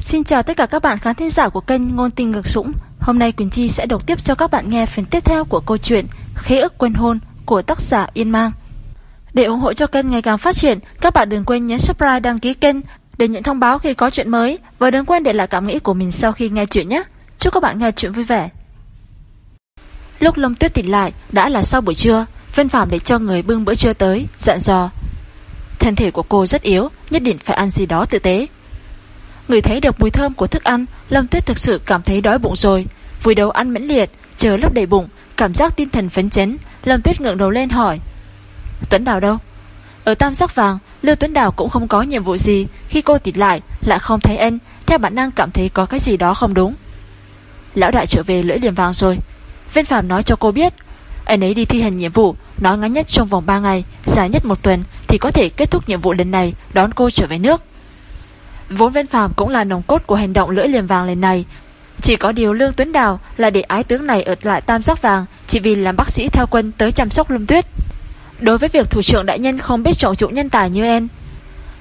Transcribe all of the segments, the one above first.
Xin chào tất cả các bạn khán thính giả của kênh Ngôn Tình Ngược Sũng. Hôm nay Quỳnh Chi sẽ đọc tiếp cho các bạn nghe phần tiếp theo của câu chuyện Khế ức quên hôn của tác giả Yên Mang. Để ủng hộ cho kênh ngày càng phát triển, các bạn đừng quên nhấn subscribe đăng ký kênh để nhận thông báo khi có chuyện mới và đừng quên để lại cảm nghĩ của mình sau khi nghe chuyện nhé. Chúc các bạn nghe chuyện vui vẻ. Lúc Lâm Tuyết tỉnh lại đã là sau buổi trưa, Vân Phạm để cho người bưng bữa trưa tới, dặn dò. Thân thể của cô rất yếu, nhất định phải ăn gì đó tự tế. Người thấy được mùi thơm của thức ăn, Lâm Tuyết thực sự cảm thấy đói bụng rồi. Vùi đầu ăn mẫn liệt, chờ lấp đầy bụng, cảm giác tinh thần phấn chấn, Lâm Tuyết ngượng đầu lên hỏi. Tuấn Đào đâu? Ở Tam Sắc Vàng, Lưu Tuấn Đào cũng không có nhiệm vụ gì, khi cô tịt lại lại không thấy anh, theo bản năng cảm thấy có cái gì đó không đúng. Lão đại trở về lưỡi liềm vàng rồi. Viên Phạm nói cho cô biết, anh ấy đi thi hành nhiệm vụ, nói ngắn nhất trong vòng 3 ngày, dài nhất một tuần thì có thể kết thúc nhiệm vụ lần này, đón cô trở về nước. Vốn Vân Phạm cũng là nồng cốt của hành động lưỡi liềm vàng lần này. Chỉ có điều Lương Tuấn Đào là để ái tướng này ở lại tam giác vàng chỉ vì làm bác sĩ theo quân tới chăm sóc Lâm Tuyết. Đối với việc thủ trưởng đại nhân không biết trọng dụng nhân tài như em,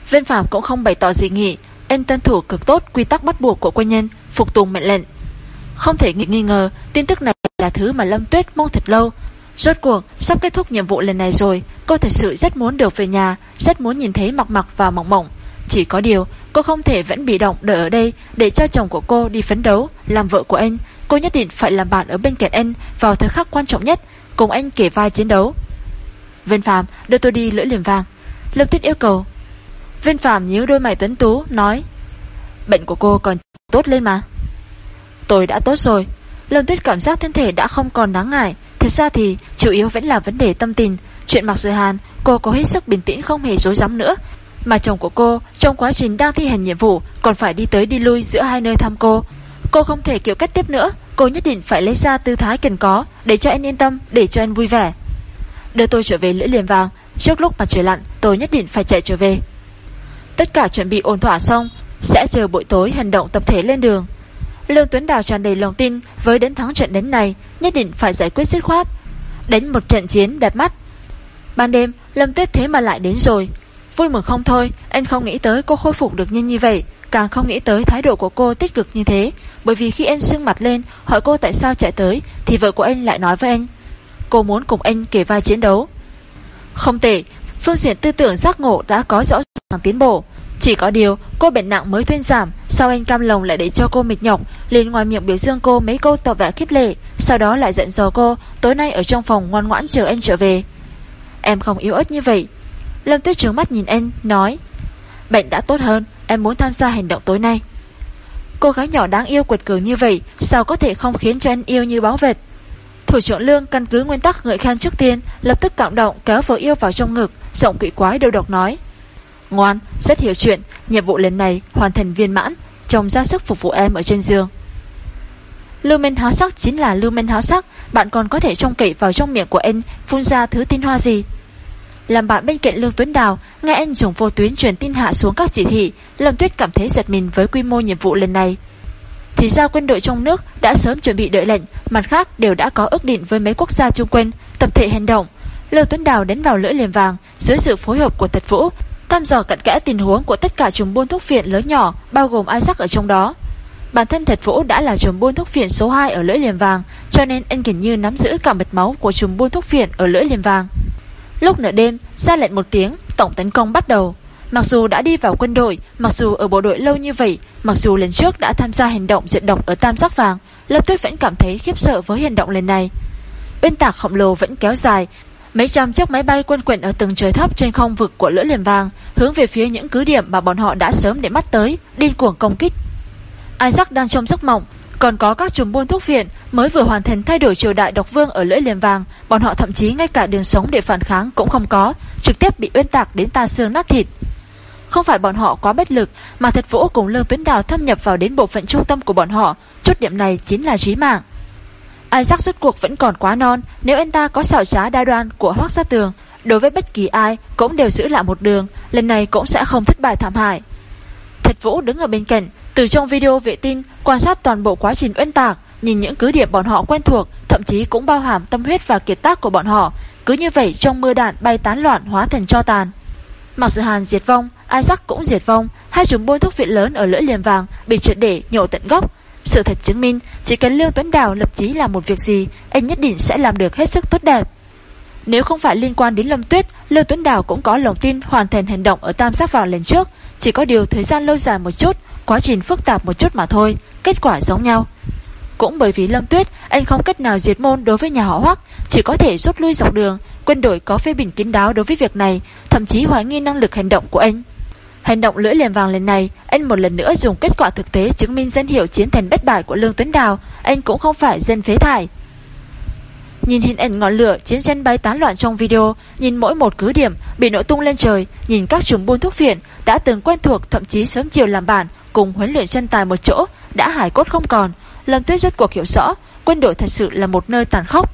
Vân Phạm cũng không bày tỏ gì nghị, em tân thủ cực tốt quy tắc bắt buộc của quân nhân, phục tùng mệnh lệnh. Không thể nghi, nghi ngờ, tin tức này là thứ mà Lâm Tuyết mong thật lâu. Rốt cuộc, sắp kết thúc nhiệm vụ lần này rồi, cô thật sự rất muốn được về nhà, rất muốn nhìn thấy mặc mặc và mỏng mỏng. Chỉ có điều, cô không thể vẫn bị động đợi ở đây để cho chồng của cô đi phấn đấu, làm vợ của anh. Cô nhất định phải làm bạn ở bên cạnh anh vào thời khắc quan trọng nhất, cùng anh kể vai chiến đấu. Viên Phạm đưa tôi đi lưỡi liềm vàng. Lâm Tuyết yêu cầu. Viên Phạm nhíu đôi mày tuấn tú, nói Bệnh của cô còn tốt lên mà. Tôi đã tốt rồi. Lâm Tuyết cảm giác thân thể đã không còn đáng ngại. Thật ra thì chủ yếu vẫn là vấn đề tâm tình. Chuyện mặc sự hàn, cô có hết sức bình tĩnh không hề dối rắm nữa. Mà chồng của cô trong quá trình đang thi hành nhiệm vụ còn phải đi tới đi lui giữa hai nơi thăm cô. Cô không thể kiểu cách tiếp nữa, cô nhất định phải lấy ra tư thái cần có để cho anh yên tâm, để cho anh vui vẻ. Đưa tôi trở về lưỡi liềm vàng, trước lúc mặt trời lặn tôi nhất định phải chạy trở về. Tất cả chuẩn bị ổn thỏa xong, sẽ chờ buổi tối hành động tập thể lên đường. Lương Tuấn Đào tràn đầy lòng tin với đến thắng trận đánh này, nhất định phải giải quyết dứt khoát. Đánh một trận chiến đẹp mắt. Ban đêm, Lâm Tuyết thế mà lại đến rồi, Vui mừng không thôi, anh không nghĩ tới cô khôi phục được nhanh như vậy, càng không nghĩ tới thái độ của cô tích cực như thế, bởi vì khi anh sưng mặt lên, hỏi cô tại sao chạy tới, thì vợ của anh lại nói với anh. Cô muốn cùng anh kể vai chiến đấu. Không tệ, phương diện tư tưởng giác ngộ đã có rõ ràng tiến bộ. Chỉ có điều, cô bệnh nặng mới thuyên giảm, sau anh cam lòng lại để cho cô mệt nhọc, liền ngoài miệng biểu dương cô mấy câu tỏ vẻ khích lệ, sau đó lại giận dò cô, tối nay ở trong phòng ngoan ngoãn chờ anh trở về. Em không yếu ớt như vậy, Lâm Tuyết trướng mắt nhìn anh, nói Bệnh đã tốt hơn, em muốn tham gia hành động tối nay. Cô gái nhỏ đáng yêu quật cường như vậy Sao có thể không khiến cho anh yêu như báo vệt? Thủ trưởng Lương căn cứ nguyên tắc ngợi khen trước tiên Lập tức cảm động kéo vợ yêu vào trong ngực Giọng quỷ quái đều độc nói Ngoan, rất hiểu chuyện Nhiệm vụ lần này hoàn thành viên mãn Chồng ra sức phục vụ em ở trên giường. Lưu men háo sắc chính là lưu men háo sắc Bạn còn có thể trông cậy vào trong miệng của anh Phun ra thứ tin hoa gì? Làm bạn bên cạnh Lương Tuấn Đào, nghe anh dùng vô tuyến truyền tin hạ xuống các chỉ thị, Lâm Tuyết cảm thấy giật mình với quy mô nhiệm vụ lần này. Thì ra quân đội trong nước đã sớm chuẩn bị đợi lệnh, mặt khác đều đã có ước định với mấy quốc gia chung quanh tập thể hành động. Lương Tuấn Đào đến vào lưỡi liềm vàng dưới sự phối hợp của Tật Vũ, thăm dò cặn kẽ tình huống của tất cả chùm buôn thuốc phiện lớn nhỏ, bao gồm Isaac ở trong đó. Bản thân Thật Vũ đã là chùm buôn thuốc phiện số 2 ở lưỡi liềm vàng, cho nên anh gần như nắm giữ cả mật máu của chùm buôn thuốc phiện ở lưỡi liềm vàng. Lúc nửa đêm, ra lệnh một tiếng, tổng tấn công bắt đầu. Mặc dù đã đi vào quân đội, mặc dù ở bộ đội lâu như vậy, mặc dù lần trước đã tham gia hành động diệt độc ở Tam Giác Vàng, Lâm Tuyết vẫn cảm thấy khiếp sợ với hành động lần này. Uyên tạc khổng lồ vẫn kéo dài, mấy trăm chiếc máy bay quân quyển ở từng trời thấp trên không vực của lưỡi liềm vàng, hướng về phía những cứ điểm mà bọn họ đã sớm để mắt tới, điên cuồng công kích. Isaac đang trong giấc mộng, còn có các chùm buôn thuốc viện mới vừa hoàn thành thay đổi triều đại độc vương ở lưỡi liềm vàng, bọn họ thậm chí ngay cả đường sống để phản kháng cũng không có, trực tiếp bị uyên tạc đến ta xương nát thịt. Không phải bọn họ quá bất lực, mà thật vũ cùng Lương Tuấn Đào thâm nhập vào đến bộ phận trung tâm của bọn họ, chút điểm này chính là trí mạng. Isaac rốt cuộc vẫn còn quá non, nếu anh ta có xảo trá đa đoan của Hoác Sát Tường, đối với bất kỳ ai cũng đều giữ lại một đường, lần này cũng sẽ không thất bại thảm hại. Vũ đứng ở bên cạnh, từ trong video vệ tinh quan sát toàn bộ quá trình uyên tạc, nhìn những cứ điểm bọn họ quen thuộc, thậm chí cũng bao hàm tâm huyết và kiệt tác của bọn họ, cứ như vậy trong mưa đạn bay tán loạn hóa thành cho tàn. Mặc sự Hàn diệt vong, Isaac cũng diệt vong, hai chùm bôi thuốc viện lớn ở lưỡi liềm vàng bị triệt để nhổ tận gốc. Sự thật chứng minh, chỉ cần Lương Tuấn Đào lập chí làm một việc gì, anh nhất định sẽ làm được hết sức tốt đẹp. Nếu không phải liên quan đến Lâm Tuyết, Lương Tuấn Đào cũng có lòng tin hoàn thành hành động ở Tam sát vào lần trước, chỉ có điều thời gian lâu dài một chút, quá trình phức tạp một chút mà thôi, kết quả giống nhau. Cũng bởi vì Lâm Tuyết, anh không cách nào diệt môn đối với nhà họ Hoắc, chỉ có thể rút lui dọc đường, quân đội có phê bình kín đáo đối với việc này, thậm chí hoài nghi năng lực hành động của anh. Hành động lưỡi liềm vàng lần này, anh một lần nữa dùng kết quả thực tế chứng minh dân hiệu chiến thành bất bại của Lương Tuấn Đào, anh cũng không phải dân phế thải. Nhìn hình ảnh ngọn lửa chiến tranh bay tán loạn trong video, nhìn mỗi một cứ điểm bị nổ tung lên trời, nhìn các chùm buôn thuốc viện đã từng quen thuộc thậm chí sớm chiều làm bản cùng huấn luyện chân tài một chỗ, đã hải cốt không còn, Lâm Tuyết rất cuộc hiểu rõ, quân đội thật sự là một nơi tàn khốc.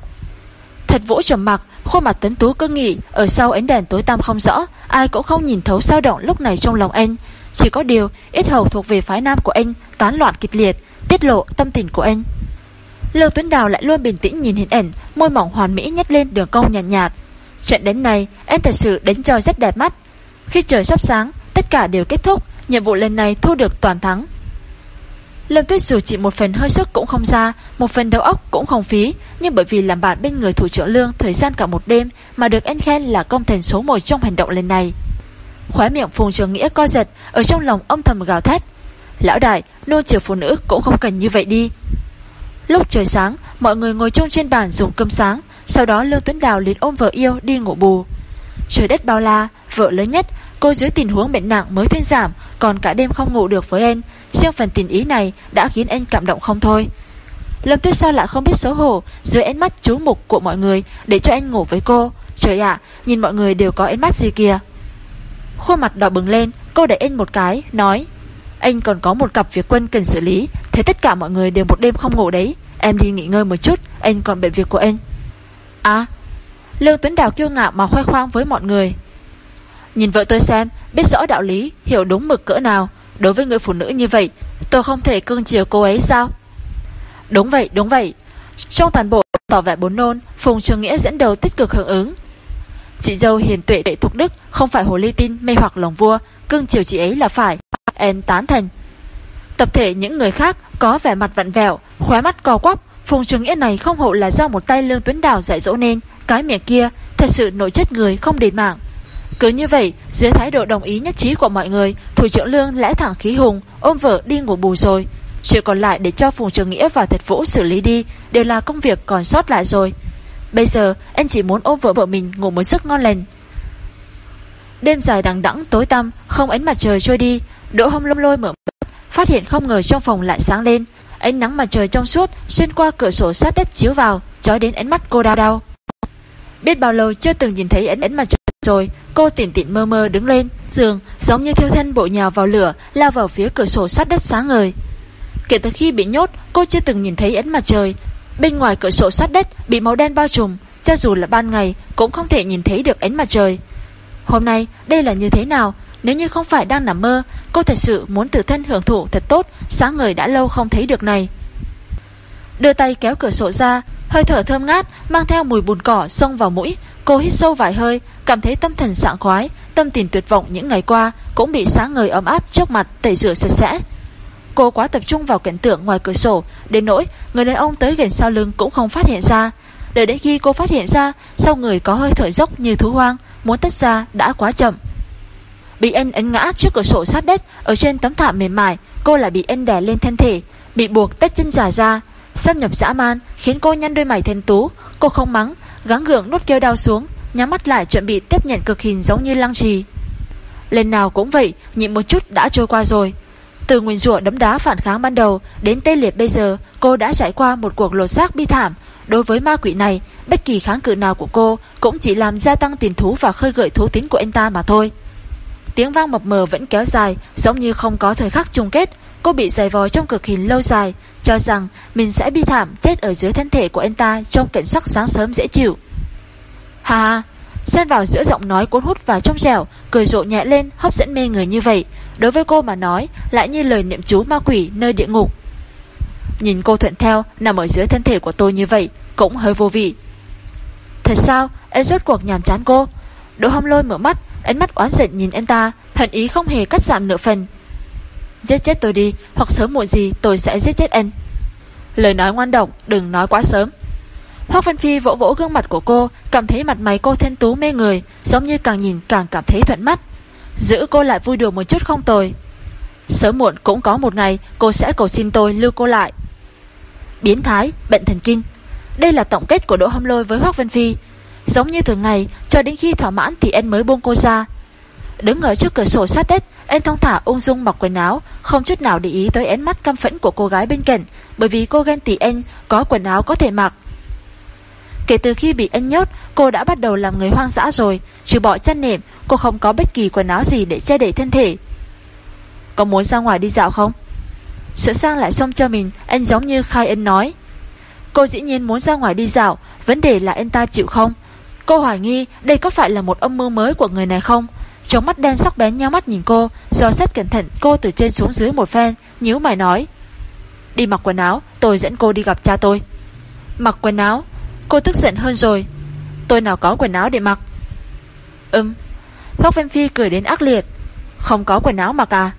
Thật vũ trầm mặc, khuôn mặt tấn tú cơ nghị, ở sau ánh đèn tối tăm không rõ, ai cũng không nhìn thấu sao động lúc này trong lòng anh. Chỉ có điều, ít hầu thuộc về phái nam của anh, tán loạn kịch liệt, tiết lộ tâm tình của anh. Lưu Tuấn Đào lại luôn bình tĩnh nhìn hình ảnh, môi mỏng hoàn mỹ nhét lên đường cong nhàn nhạt, nhạt. Trận đến này, anh thật sự đánh cho rất đẹp mắt. Khi trời sắp sáng, tất cả đều kết thúc, nhiệm vụ lần này thu được toàn thắng. Lâm Tuyết dù chỉ một phần hơi sức cũng không ra, một phần đầu óc cũng không phí, nhưng bởi vì làm bạn bên người thủ trưởng lương thời gian cả một đêm mà được anh khen là công thành số một trong hành động lần này. Khóe miệng Phùng Trường Nghĩa co giật, ở trong lòng âm thầm gào thét. Lão đại, nô chiều phụ nữ cũng không cần như vậy đi. Lúc trời sáng, mọi người ngồi chung trên bàn dùng cơm sáng, sau đó Lương Tuấn Đào liền ôm vợ yêu đi ngủ bù. Trời đất bao la, vợ lớn nhất, cô dưới tình huống bệnh nặng mới thuyên giảm, còn cả đêm không ngủ được với anh, riêng phần tình ý này đã khiến anh cảm động không thôi. Lâm Tuyết sao lại không biết xấu hổ dưới ánh mắt chú mục của mọi người để cho anh ngủ với cô. Trời ạ, nhìn mọi người đều có ánh mắt gì kìa. Khuôn mặt đỏ bừng lên, cô đẩy anh một cái, nói Anh còn có một cặp việc quân cần xử lý, thế tất cả mọi người đều một đêm không ngủ đấy. Em đi nghỉ ngơi một chút, anh còn bệnh việc của anh. À, Lương Tuấn Đào kiêu ngạo mà khoe khoang với mọi người. Nhìn vợ tôi xem, biết rõ đạo lý, hiểu đúng mực cỡ nào. Đối với người phụ nữ như vậy Tôi không thể cưng chiều cô ấy sao Đúng vậy đúng vậy Trong toàn bộ tỏ vẻ bốn nôn Phùng Trường Nghĩa dẫn đầu tích cực hưởng ứng Chị dâu hiền tuệ đệ thục đức Không phải hồ ly tin mê hoặc lòng vua Cưng chiều chị ấy là phải Em tán thành Tập thể những người khác có vẻ mặt vặn vẹo Khóe mắt co quắp Phùng Trường Nghĩa này không hộ là do một tay lương tuấn đào dạy dỗ nên Cái miệng kia thật sự nội chất người không đền mạng cứ như vậy, dưới thái độ đồng ý nhất trí của mọi người, Thủ trưởng Lương lẽ thẳng khí hùng, ôm vợ đi ngủ bù rồi. Chuyện còn lại để cho Phùng Trường Nghĩa và Thật Vũ xử lý đi, đều là công việc còn sót lại rồi. Bây giờ, anh chỉ muốn ôm vợ vợ mình ngủ một giấc ngon lành. Đêm dài đằng đẵng tối tăm, không ánh mặt trời trôi đi, Đỗ Hồng Lâm lôi mở phát hiện không ngờ trong phòng lại sáng lên. Ánh nắng mặt trời trong suốt xuyên qua cửa sổ sát đất chiếu vào, chói đến ánh mắt cô đau đau. Biết bao lâu chưa từng nhìn thấy ánh ánh mặt trời rồi, cô tỉnh tịnh mơ mơ đứng lên, giường giống như thiêu thân bộ nhào vào lửa, lao vào phía cửa sổ sát đất sáng ngời. Kể từ khi bị nhốt, cô chưa từng nhìn thấy ánh mặt trời. Bên ngoài cửa sổ sát đất bị màu đen bao trùm, cho dù là ban ngày cũng không thể nhìn thấy được ánh mặt trời. Hôm nay, đây là như thế nào? Nếu như không phải đang nằm mơ, cô thật sự muốn tự thân hưởng thụ thật tốt, sáng người đã lâu không thấy được này. Đưa tay kéo cửa sổ ra, hơi thở thơm ngát mang theo mùi bùn cỏ xông vào mũi, Cô hít sâu vài hơi, cảm thấy tâm thần sảng khoái, tâm tình tuyệt vọng những ngày qua cũng bị sáng người ấm áp trước mặt tẩy rửa sạch sẽ. Cô quá tập trung vào cảnh tượng ngoài cửa sổ, đến nỗi người đàn ông tới gần sau lưng cũng không phát hiện ra. Đợi đến khi cô phát hiện ra, sau người có hơi thở dốc như thú hoang, muốn tách ra đã quá chậm. Bị anh ấn ngã trước cửa sổ sát đất, ở trên tấm thảm mềm mại, cô lại bị anh đè lên thân thể, bị buộc tách chân dài ra, xâm nhập dã man khiến cô nhăn đôi mày thêm tú, cô không mắng, gắng gượng nuốt kêu đau xuống, nhắm mắt lại chuẩn bị tiếp nhận cực hình giống như lăng trì. Lần nào cũng vậy, nhịn một chút đã trôi qua rồi. Từ nguyên rủa đấm đá phản kháng ban đầu đến tê liệt bây giờ, cô đã trải qua một cuộc lột xác bi thảm. Đối với ma quỷ này, bất kỳ kháng cự nào của cô cũng chỉ làm gia tăng tiền thú và khơi gợi thú tính của anh ta mà thôi. Tiếng vang mập mờ vẫn kéo dài, giống như không có thời khắc chung kết. Cô bị dày vò trong cực hình lâu dài, cho rằng mình sẽ bi thảm chết ở dưới thân thể của anh ta trong cảnh sắc sáng sớm dễ chịu. Hà hà, xen vào giữa giọng nói cuốn hút và trong trẻo, cười rộ nhẹ lên, hấp dẫn mê người như vậy. Đối với cô mà nói, lại như lời niệm chú ma quỷ nơi địa ngục. Nhìn cô thuận theo, nằm ở dưới thân thể của tôi như vậy, cũng hơi vô vị. Thật sao, em rốt cuộc nhàm chán cô. Đỗ hâm lôi mở mắt, ánh mắt oán giận nhìn anh ta, hận ý không hề cắt giảm nửa phần. Giết chết tôi đi Hoặc sớm muộn gì tôi sẽ giết chết anh. Lời nói ngoan độc đừng nói quá sớm. Hoác Vân Phi vỗ vỗ gương mặt của cô Cảm thấy mặt mày cô thanh tú mê người Giống như càng nhìn càng cảm thấy thuận mắt. Giữ cô lại vui đùa một chút không tồi. Sớm muộn cũng có một ngày Cô sẽ cầu xin tôi lưu cô lại. Biến thái, bệnh thần kinh. Đây là tổng kết của Đỗ Hâm Lôi với Hoác Vân Phi. Giống như thường ngày, Cho đến khi thỏa mãn thì anh mới buông cô ra. Đứng ở trước cửa sổ sát đất Anh thông thả ung dung mặc quần áo, Không chút nào để ý tới ánh mắt căm phẫn của cô gái bên cạnh, Bởi vì cô ghen tị anh, Có quần áo có thể mặc. Kể từ khi bị anh nhốt, Cô đã bắt đầu làm người hoang dã rồi, Trừ bỏ chân nệm, Cô không có bất kỳ quần áo gì để che đậy thân thể. Có muốn ra ngoài đi dạo không? Sửa sang lại xong cho mình, Anh giống như khai ân nói. Cô dĩ nhiên muốn ra ngoài đi dạo, Vấn đề là anh ta chịu không? Cô hoài nghi đây có phải là một âm mưu mới của người này không? Trong mắt đen sắc bén nhau mắt nhìn cô, Do xét cẩn thận, cô từ trên xuống dưới một phen, nhíu mày nói. Đi mặc quần áo, Tôi dẫn cô đi gặp cha tôi. Mặc quần áo? Cô tức giận hơn rồi. Tôi nào có quần áo để mặc? Ừm. Phóc Vem Phi cười đến ác liệt. Không có quần áo mặc à?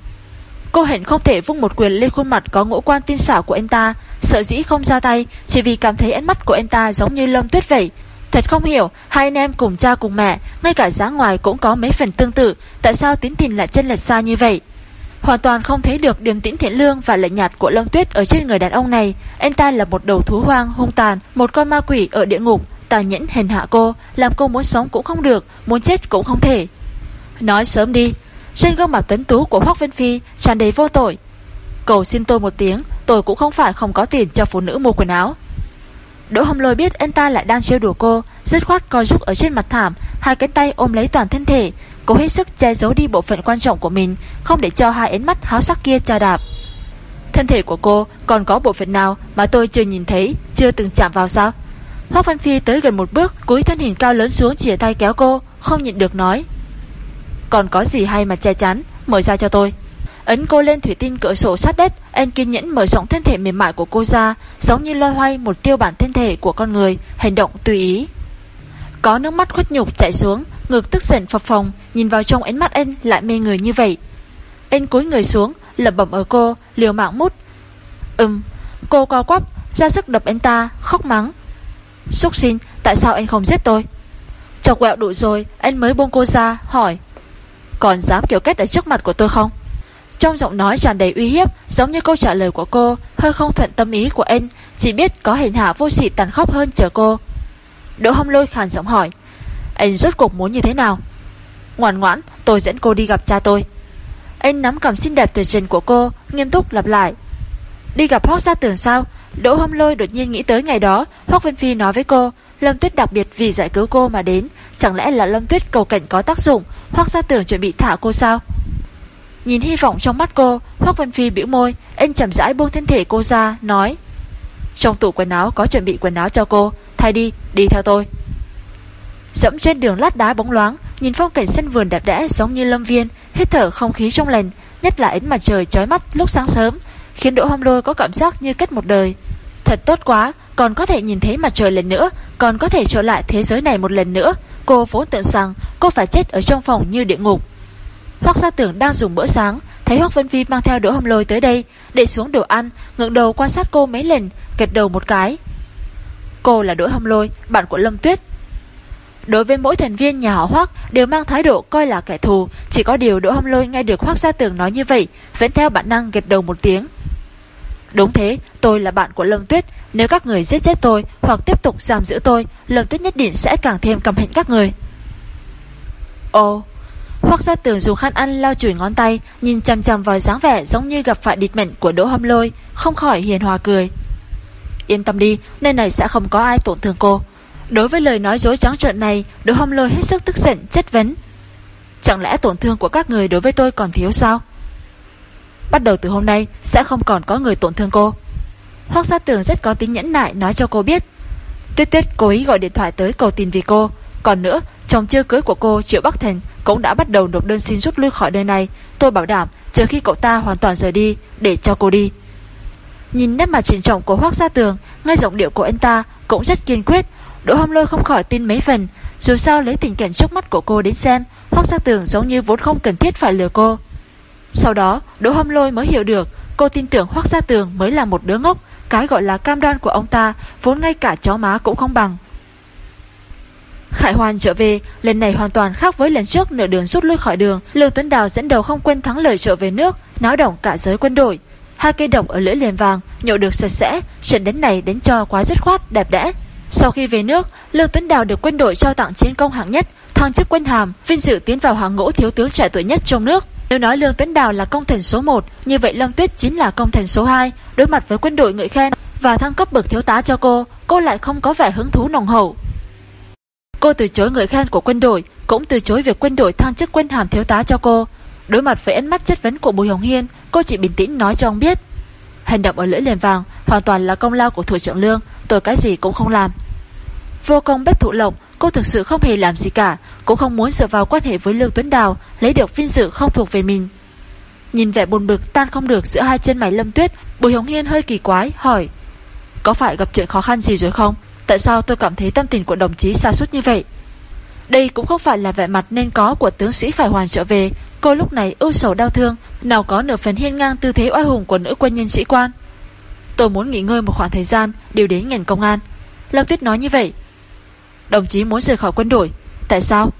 Cô hẹn không thể vung một quyền lên khuôn mặt có ngũ quan tinh xảo của anh ta, Sợ dĩ không ra tay, Chỉ vì cảm thấy ánh mắt của anh ta giống như lâm tuyết vậy Thật không hiểu Hai anh em cùng cha cùng mẹ Ngay cả giá ngoài cũng có mấy phần tương tự Tại sao tín tình lại chân lệch xa như vậy Hoàn toàn không thấy được điềm tĩnh thiện lương và lạnh nhạt của Lâm Tuyết ở trên người đàn ông này. Anh ta là một đầu thú hoang hung tàn, một con ma quỷ ở địa ngục, tàn nhẫn hèn hạ cô, làm cô muốn sống cũng không được, muốn chết cũng không thể. Nói sớm đi. Trên gương mặt tuấn tú của Hoắc Vân Phi tràn đầy vô tội. Cầu xin tôi một tiếng, tôi cũng không phải không có tiền cho phụ nữ mua quần áo. Đỗ Hồng Lôi biết anh ta lại đang trêu đùa cô, dứt khoát co rúc ở trên mặt thảm, hai cái tay ôm lấy toàn thân thể, cố hết sức che giấu đi bộ phận quan trọng của mình Không để cho hai ánh mắt háo sắc kia tra đạp. Thân thể của cô còn có bộ phận nào Mà tôi chưa nhìn thấy Chưa từng chạm vào sao? Hoắc Văn Phi tới gần một bước Cúi thân hình cao lớn xuống chìa tay kéo cô Không nhịn được nói. Còn có gì hay mà che chắn Mở ra cho tôi. Ấn cô lên thủy tinh cửa sổ sát đất Anh kiên nhẫn mở rộng thân thể mềm mại của cô ra, Giống như loay hoay một tiêu bản thân thể của con người, Hành động tùy ý. Có nước mắt khuất nhục chạy xuống, Ngực tức giận phập phòng Nhìn vào trong ánh mắt anh lại mê người như vậy. Anh cúi người xuống, Lẩm bẩm ở cô, liều mạng mút. Ừm, Cô co quắp, ra sức đập anh ta, khóc mắng. Xúc xin tại sao anh không giết tôi? Chọc quẹo đủ rồi Anh mới buông cô ra, hỏi. Còn dám kiểu kết ở trước mặt của tôi không? Trong giọng nói tràn đầy uy hiếp, Giống như câu trả lời của cô, Hơi không thuận tâm ý của anh Chỉ biết có hình hạ vô sĩ tàn khốc hơn chờ cô. Đỗ hông lôi khàn giọng hỏi Anh rốt cuộc muốn như thế nào? Ngoan ngoãn, tôi dẫn cô đi gặp cha tôi. Anh nắm cầm xinh đẹp tuyệt trần của cô, Nghiêm túc lặp lại, Đi gặp Hoác Gia Tưởng sao? Đỗ Hâm Lôi đột nhiên nghĩ tới ngày đó, Hoác Vân Phi nói với cô, Lâm Tuyết đặc biệt vì giải cứu cô mà đến, Chẳng lẽ là Lâm Tuyết cầu cảnh có tác dụng, Hoác Gia Tưởng chuẩn bị thả cô sao? Nhìn hy vọng trong mắt cô Hoác Vân Phi biểu môi Anh chậm rãi buông thân thể cô ra Nói Trong tủ quần áo có chuẩn bị quần áo cho cô Thay đi, đi theo tôi. Dẫm trên đường lát đá bóng loáng Nhìn phong cảnh sân vườn đẹp đẽ giống như lâm viên Hít thở không khí trong lành Nhất là ánh mặt trời chói mắt lúc sáng sớm Khiến Đỗ Hâm Lôi có cảm giác như kết một đời. Thật tốt quá Còn có thể nhìn thấy mặt trời lần nữa Còn có thể trở lại thế giới này một lần nữa. Cô vốn tưởng rằng cô phải chết ở trong phòng như địa ngục. Hoác gia tưởng đang dùng bữa sáng Thấy Hoác Vân Phi mang theo Đỗ Hâm Lôi tới đây Để xuống đồ ăn ngẩng đầu quan sát cô mấy lần Gật đầu một cái Cô là Đỗ Hâm Lôi Bạn của Lâm Tuyết Đối với mỗi thành viên nhà họ Hoác đều mang thái độ coi là kẻ thù, chỉ có điều Đỗ Hâm Lôi nghe được Hoác Gia Tưởng nói như vậy, vẫn theo bản năng gật đầu một tiếng. Đúng thế, tôi là bạn của Lâm Tuyết, nếu các người giết chết tôi hoặc tiếp tục giam giữ tôi, Lâm Tuyết nhất định sẽ càng thêm cầm hạnh các người. Ồ, Hoác Gia Tường dùng khăn ăn lau chùi ngón tay, nhìn chằm chằm vào dáng vẻ giống như gặp phải địch mệnh của Đỗ Hâm Lôi, không khỏi hiền hòa cười. Yên tâm đi, nơi này sẽ không có ai tổn thương cô. Đối với lời nói dối trắng trợn này Đỗ Hâm Lôi hết sức tức giận chất vấn. Chẳng lẽ tổn thương của các người đối với tôi còn thiếu sao? Bắt đầu từ hôm nay Sẽ không còn có người tổn thương cô. Hoác gia tường rất có tính nhẫn nại Nói cho cô biết. Tuyết tuyết cố ý gọi điện thoại tới cầu tin vì cô. Còn nữa chồng chưa cưới của cô Triệu Bắc Thành Cũng đã bắt đầu nộp đơn xin rút lui khỏi nơi này. Tôi bảo đảm chờ khi cậu ta hoàn toàn rời đi Để cho cô đi. Nhìn nét mặt trịnh trọng của Hoác Gia Tường Ngay giọng điệu của anh ta cũng rất kiên quyết. Đỗ Hồng Lôi không khỏi tin mấy phần. Dù sao lấy tình cảnh trước mắt của cô đến xem Hoác Gia Tường giống như vốn không cần thiết phải lừa cô. Sau đó, Đỗ Hâm Lôi mới hiểu được cô tin tưởng Hoác Gia Tường mới là một đứa ngốc, cái gọi là cam đoan của ông ta vốn ngay cả chó má cũng không bằng. Khải Hoàn trở về, lần này hoàn toàn khác với lần trước nửa đường rút lui khỏi đường, Lương Tuấn Đào dẫn đầu không quên thắng lợi trở về nước, náo động cả giới quân đội. Hai cây đồng ở lưỡi liềm vàng nhổ được sạch sẽ, trận đánh này đến cho quá dứt khoát, đẹp đẽ. Sau khi về nước, Lương Tuấn Đào được quân đội trao tặng chiến công hạng nhất, thăng chức quân hàm, vinh dự tiến vào hàng ngũ thiếu tướng trẻ tuổi nhất trong nước. Nếu nói Lương Tuấn Đào là công thần số 1, như vậy Lâm Tuyết chính là công thần số 2, đối mặt với quân đội ngợi khen và thăng cấp bậc thiếu tá cho cô, cô lại không có vẻ hứng thú nồng hậu. Cô từ chối người khen của quân đội, cũng từ chối việc quân đội thăng chức quân hàm thiếu tá cho cô. Đối mặt với ánh mắt chất vấn của Bùi Hồng Hiên, cô chỉ bình tĩnh nói cho ông biết. Hành động ở lưỡi liềm vàng hoàn toàn là công lao của thủ trưởng lương, tôi cái gì cũng không làm. Vô công bất thụ lộc, cô thực sự không hề làm gì cả, cũng không muốn dựa vào quan hệ với Lương Tuấn Đào, lấy được vinh dự không thuộc về mình. Nhìn vẻ buồn bực tan không được giữa hai chân mày Lâm Tuyết, Bùi Hồng Hiên hơi kỳ quái, hỏi Có phải gặp chuyện khó khăn gì rồi không? Tại sao tôi cảm thấy tâm tình của đồng chí xa sút như vậy? Đây cũng không phải là vẻ mặt nên có của tướng sĩ Khải Hoàn trở về, cô lúc này ưu sầu đau thương, nào có nửa phần hiên ngang tư thế oai hùng của nữ quân nhân sĩ quan. Tôi muốn nghỉ ngơi một khoảng thời gian, điều đến ngành công an. Lâm Tuyết nói như vậy. Đồng chí muốn rời khỏi quân đội. Tại sao?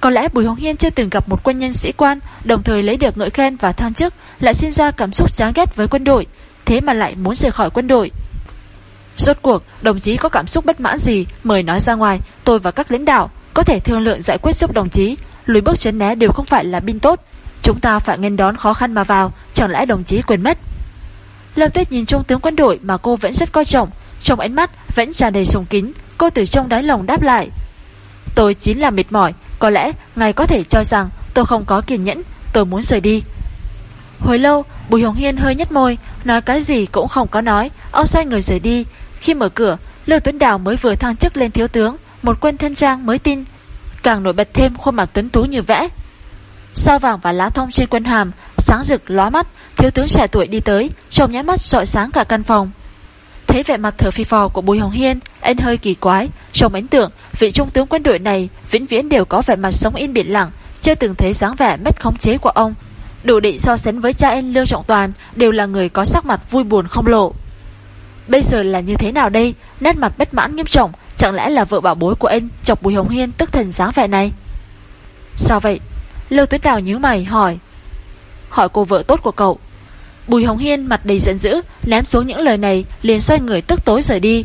Có lẽ Bùi Hồng Hiên chưa từng gặp một quân nhân sĩ quan đồng thời lấy được ngợi khen và thăng chức lại sinh ra cảm xúc chán ghét với quân đội, thế mà lại muốn rời khỏi quân đội. Rốt cuộc, đồng chí có cảm xúc bất mãn gì mời nói ra ngoài, tôi và các lãnh đạo có thể thương lượng giải quyết giúp đồng chí. Lùi bước chấn né đều không phải là binh tốt. Chúng ta phải nghênh đón khó khăn mà vào, chẳng lẽ đồng chí quên mất. Lâm Tuyết nhìn trung tướng quân đội mà cô vẫn rất coi trọng, trong ánh mắt vẫn tràn đầy sùng kính, cô từ trong đáy lòng đáp lại. Tôi chính là mệt mỏi, có lẽ ngài có thể cho rằng tôi không có kiên nhẫn, tôi muốn rời đi. Hồi lâu, Bùi Hồng Hiên hơi nhếch môi, nói cái gì cũng không có nói, ông sai người rời đi. Khi mở cửa, Lưu Tuấn Đào mới vừa thăng chức lên thiếu tướng, một quân thân trang mới tin, càng nổi bật thêm khuôn mặt tuấn tú như vẽ. Sao vàng và lá thông trên quân hàm, sáng rực lóa mắt, thiếu tướng trẻ tuổi đi tới, trông nhá mắt rọi sáng cả căn phòng. Thấy vẻ mặt thở phi phò của Bùi Hồng Hiên, anh hơi kỳ quái, trong ấn tượng, vị trung tướng quân đội này vĩnh viễn đều có vẻ mặt sống yên biển lặng, chưa từng thấy dáng vẻ mất khống chế của ông. Đủ định so sánh với cha anh Lưu Trọng Toàn đều là người có sắc mặt vui buồn không lộ. Bây giờ là như thế nào đây? Nét mặt bất mãn nghiêm trọng, chẳng lẽ là vợ bảo bối của anh chọc Bùi Hồng Hiên tức thần dáng vẻ này? Sao vậy? Lưu Tuấn Đào nhíu mày hỏi. Hỏi cô vợ tốt của cậu. Bùi Hồng Hiên mặt đầy giận dữ, ném xuống những lời này, liền xoay người tức tối rời đi.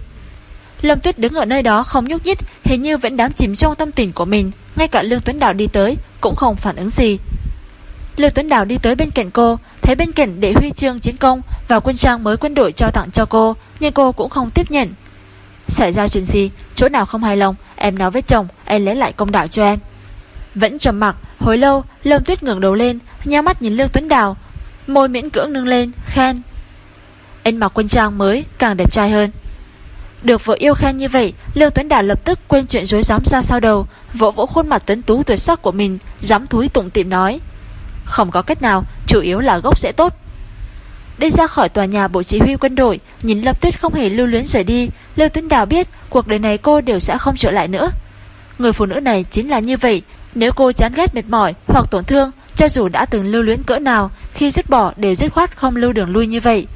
Lâm Tuyết đứng ở nơi đó không nhúc nhích, hình như vẫn đám chìm trong tâm tình của mình, ngay cả Lương Tuấn Đào đi tới cũng không phản ứng gì. Lưu Tuấn Đào đi tới bên cạnh cô, thấy bên cạnh để huy chương chiến công và quân trang mới quân đội trao tặng cho cô, nhưng cô cũng không tiếp nhận. Xảy ra chuyện gì, chỗ nào không hài lòng, em nói với chồng, anh lấy lại công đạo cho em. Vẫn trầm mặc, hồi lâu, Lâm Tuyết ngẩng đầu lên, nhắm mắt nhìn Lưu Tuấn Đào, môi miễn cưỡng nâng lên, khen. Anh mặc quân trang mới, càng đẹp trai hơn. Được vợ yêu khen như vậy, Lương Tuấn Đào lập tức quên chuyện dối dám ra sau đầu, vỗ vỗ khuôn mặt tuấn tú tuyệt sắc của mình, dám thúi tụng tiệm nói. Không có cách nào, chủ yếu là gốc sẽ tốt. Đi ra khỏi tòa nhà bộ chỉ huy quân đội, nhìn Lâm Tuyết không hề lưu luyến rời đi, Lưu Tuấn Đào biết cuộc đời này cô đều sẽ không trở lại nữa. Người phụ nữ này chính là như vậy, nếu cô chán ghét mệt mỏi hoặc tổn thương, cho dù đã từng lưu luyến cỡ nào, khi dứt bỏ đều dứt khoát không lưu đường lui như vậy.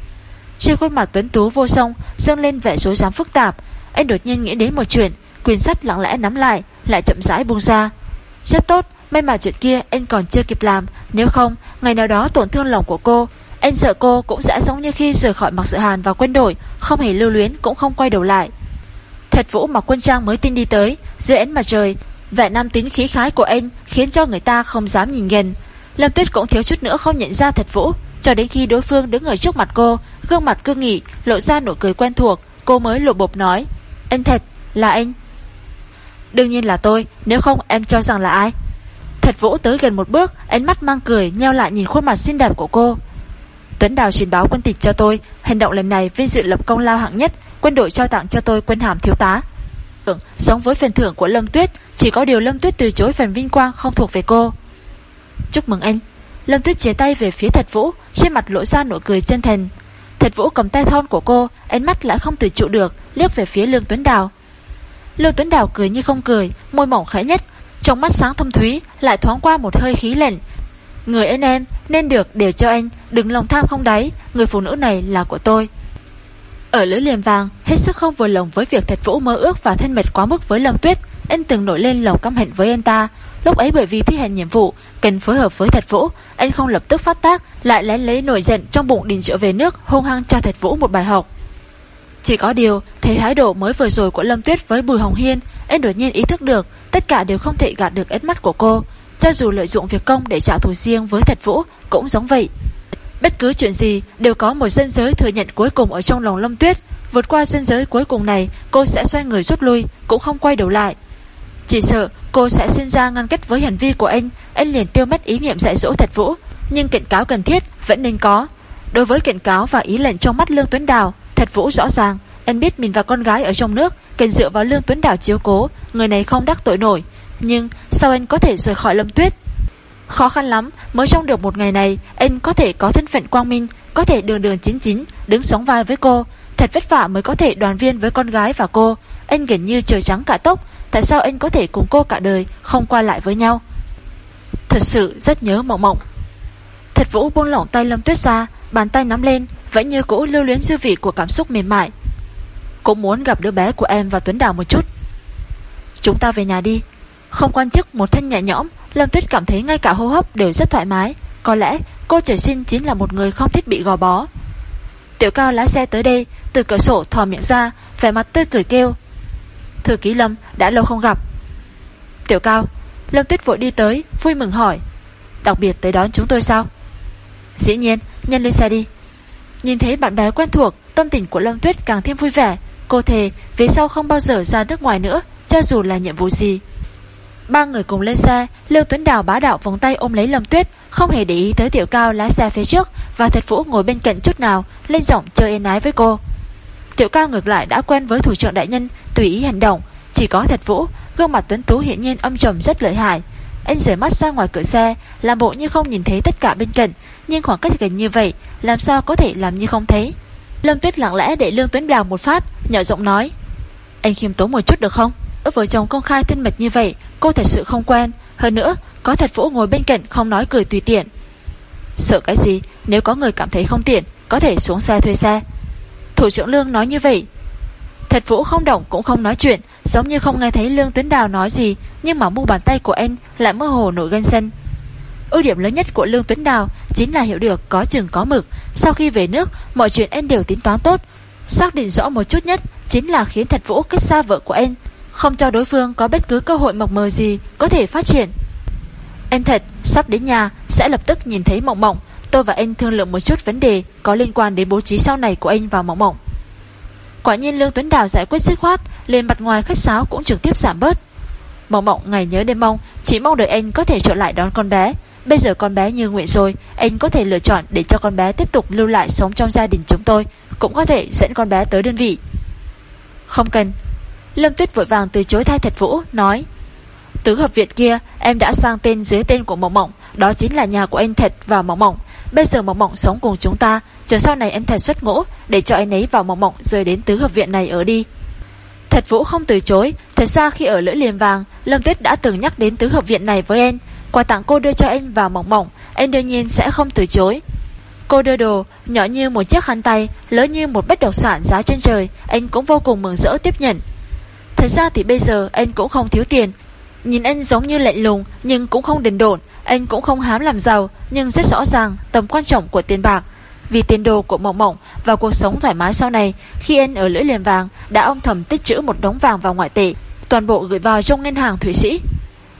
Trên khuôn mặt tuấn tú vô song dâng lên vẻ rối rắm phức tạp, anh đột nhiên nghĩ đến một chuyện, quyền sắt lặng lẽ nắm lại, lại chậm rãi buông ra. Rất tốt, may mà chuyện kia anh còn chưa kịp làm, nếu không, ngày nào đó tổn thương lòng của cô, anh sợ cô cũng sẽ giống như khi rời khỏi mặc sự hàn và quên đội, không hề lưu luyến cũng không quay đầu lại. Thật Vũ mặc quân trang mới tin đi tới, dưới ánh mặt trời, vẻ nam tính khí khái của anh khiến cho người ta không dám nhìn gần. Lâm Tuyết cũng thiếu chút nữa không nhận ra Thật Vũ, cho đến khi đối phương đứng ở trước mặt cô, gương mặt cương nghị, lộ ra nụ cười quen thuộc, cô mới lộ bộp nói, anh thật, là anh. Đương nhiên là tôi, nếu không em cho rằng là ai? Thật Vũ tới gần một bước, ánh mắt mang cười, nheo lại nhìn khuôn mặt xinh đẹp của cô. Tuấn Đào truyền báo quân tịch cho tôi, hành động lần này vinh dự lập công lao hạng nhất, quân đội trao tặng cho tôi quân hàm thiếu tá. Sống với phần thưởng của Lâm Tuyết, chỉ có điều Lâm Tuyết từ chối phần vinh quang không thuộc về cô. Chúc mừng anh. Lâm Tuyết chia tay về phía Thật Vũ, trên mặt lộ ra nụ cười chân thành. Thật Vũ cầm tay thon của cô, ánh mắt lại không tự trụ được, liếc về phía Lương Tuấn Đào. Lương Tuấn Đào cười như không cười, môi mỏng khẽ nhất, trong mắt sáng thâm thúy, lại thoáng qua một hơi khí lạnh. Người anh em nên được đều cho anh Đừng lòng tham không đáy, Người phụ nữ này là của tôi. Ở lưỡi liềm vàng, Hết sức không vừa lòng với việc Thạch Vũ mơ ước Và thân mệt quá mức với Lâm Tuyết, Anh từng nổi lên lòng căm hận với anh ta. Lúc ấy bởi vì thi hành nhiệm vụ, Cần phối hợp với Thạch Vũ, Anh không lập tức phát tác, Lại lén lấy nổi giận trong bụng đình rượu về nước, Hung hăng cho Thạch Vũ một bài học. Chỉ có điều, Thấy thái độ mới vừa rồi của Lâm Tuyết với Bùi Hồng Hiên Anh đột nhiên ý thức được Tất cả đều không thể gạt được ánh mắt của cô. Cho dù lợi dụng việc công để trả thù riêng với thật vũ, Cũng giống vậy. Bất cứ chuyện gì đều có một dân giới thừa nhận cuối cùng ở trong lòng Lâm Tuyết. Vượt qua dân giới cuối cùng này, Cô sẽ xoay người rút lui, Cũng không quay đầu lại. Chỉ sợ cô sẽ sinh ra ngăn cách với hành vi của anh Anh liền tiêu mất ý niệm dạy dỗ thật vũ. Nhưng cảnh cáo cần thiết vẫn nên có. Đối với cảnh cáo và ý lệnh trong mắt Lương Tuấn Đào Thật vũ rõ ràng Anh biết mình và con gái ở trong nước Cần dựa vào Lương Tuấn đảo chiếu cố, Người này không đắc tội nổi. Nhưng sao anh có thể rời khỏi lâm tuyết? Khó khăn lắm, Mới trong được một ngày này, Anh có thể có thân phận quang minh, Có thể đường đường chính chính, Đứng sóng vai với cô. Thật vất vả mới có thể đoàn viên với con gái và cô. Anh gần như trời trắng cả tóc, Tại sao anh có thể cùng cô cả đời Không qua lại với nhau? Thật sự rất nhớ mộng mộng. Thật vũ buông lỏng tay lâm tuyết ra, Bàn tay nắm lên. Vẫn như cũ lưu luyến dư vị của cảm xúc mềm mại. Cũng muốn gặp đứa bé của em và Tuấn Đào một chút. Chúng ta về nhà đi. Không quan chức một thân nhẹ nhõm, Lâm Tuyết cảm thấy ngay cả hô hấp đều rất thoải mái. Có lẽ cô trời sinh chính là một người không thích bị gò bó. Tiểu cao lái xe tới đây, Từ cửa sổ thò miệng ra, Vẻ mặt tươi cười kêu. Thư ký Lâm, đã lâu không gặp. Tiểu cao, Lâm Tuyết vội đi tới, vui mừng hỏi. Đặc biệt tới đón chúng tôi sao? Dĩ nhiên nhân lên xe đi. Nhìn thấy bạn bè quen thuộc, Tâm tình của Lâm Tuyết càng thêm vui vẻ. Cô thề, về sau không bao giờ ra nước ngoài nữa, Cho dù là nhiệm vụ gì. Ba người cùng lên xe, Lưu Tuấn Đào bá đạo vòng tay ôm lấy Lâm Tuyết, Không hề để ý tới Tiểu Cao lái xe phía trước, Và Thật Vũ ngồi bên cạnh chút nào, Lên giọng chơi ên ái với cô. Tiểu Cao ngược lại đã quen với thủ trưởng đại nhân, Tùy ý hành động. Chỉ có Thật Vũ, Gương mặt Tuấn Tú hiện nhiên âm trầm rất lợi hại. Anh rời mắt ra ngoài cửa xe, Làm bộ như không nhìn thấy tất cả bên cạnh. Nhưng khoảng cách gần như vậy, Làm sao có thể làm như không thấy? Lâm Tuyết lặng lẽ để Lương Tuấn Đào một phát, Nhỏ giọng nói, Anh khiêm tốn một chút được không? Vợ chồng công khai thân mật như vậy, Cô thật sự không quen. Hơn nữa, có thật vũ ngồi bên cạnh không nói cười tùy tiện. Sợ cái gì? Nếu có người cảm thấy không tiện, Có thể xuống xe thuê xe. Thủ trưởng Lương nói như vậy. Thật vũ không động cũng không nói chuyện, Giống như không nghe thấy Lương Tuấn Đào nói gì, Nhưng mà mu bàn tay của anh lại mơ hồ nổi gân sân Ưu điểm lớn nhất của Lương Tuấn Đào Chính là hiểu được có chừng có mực Sau khi về nước Mọi chuyện anh đều tính toán tốt Xác định rõ một chút nhất Chính là khiến thật vũ cách xa vợ của anh không cho đối phương có bất cứ cơ hội mộc mờ gì có thể phát triển. Anh thật, sắp đến nhà, sẽ lập tức nhìn thấy mộng mộng. Tôi và anh thương lượng một chút vấn đề có liên quan đến bố trí sau này của anh và mộng mộng. Quả nhiên Lương Tuấn Đào giải quyết dứt khoát, lên mặt ngoài khách sáo cũng trực tiếp giảm bớt. Mộng mộng ngày nhớ đêm mong, chỉ mong đợi anh có thể trở lại đón con bé. Bây giờ con bé như nguyện rồi, anh có thể lựa chọn để cho con bé tiếp tục lưu lại sống trong gia đình chúng tôi, cũng có thể dẫn con bé tới đơn vị. Không cần, Lâm Tuyết vội vàng từ chối thay thật vũ Nói Tứ hợp viện kia em đã sang tên dưới tên của Mộng Mộng Đó chính là nhà của anh Thật và Mộng Mộng Bây giờ Mộng Mộng sống cùng chúng ta Chờ sau này anh Thật xuất ngũ Để cho anh ấy vào Mộng Mộng rời đến tứ hợp viện này ở đi Thật Vũ không từ chối. Thật ra khi ở lưỡi liềm vàng Lâm Tuyết đã từng nhắc đến tứ hợp viện này với anh. Quà tặng cô đưa cho anh vào mỏng mỏng, Anh đương nhiên sẽ không từ chối. Cô đưa đồ nhỏ như một chiếc khăn tay Lớn như một bất động sản giá trên trời Anh cũng vô cùng mừng rỡ tiếp nhận. Thật ra thì bây giờ anh cũng không thiếu tiền. Nhìn anh giống như lạnh lùng Nhưng cũng không đền độn Anh cũng không hám làm giàu Nhưng rất rõ ràng tầm quan trọng của tiền bạc. Vì tiền đồ của mộng mộng Và cuộc sống thoải mái sau này Khi anh ở lưỡi liềm vàng Đã ông thầm tích trữ một đống vàng vào ngoại tệ Toàn bộ gửi vào trong ngân hàng Thụy Sĩ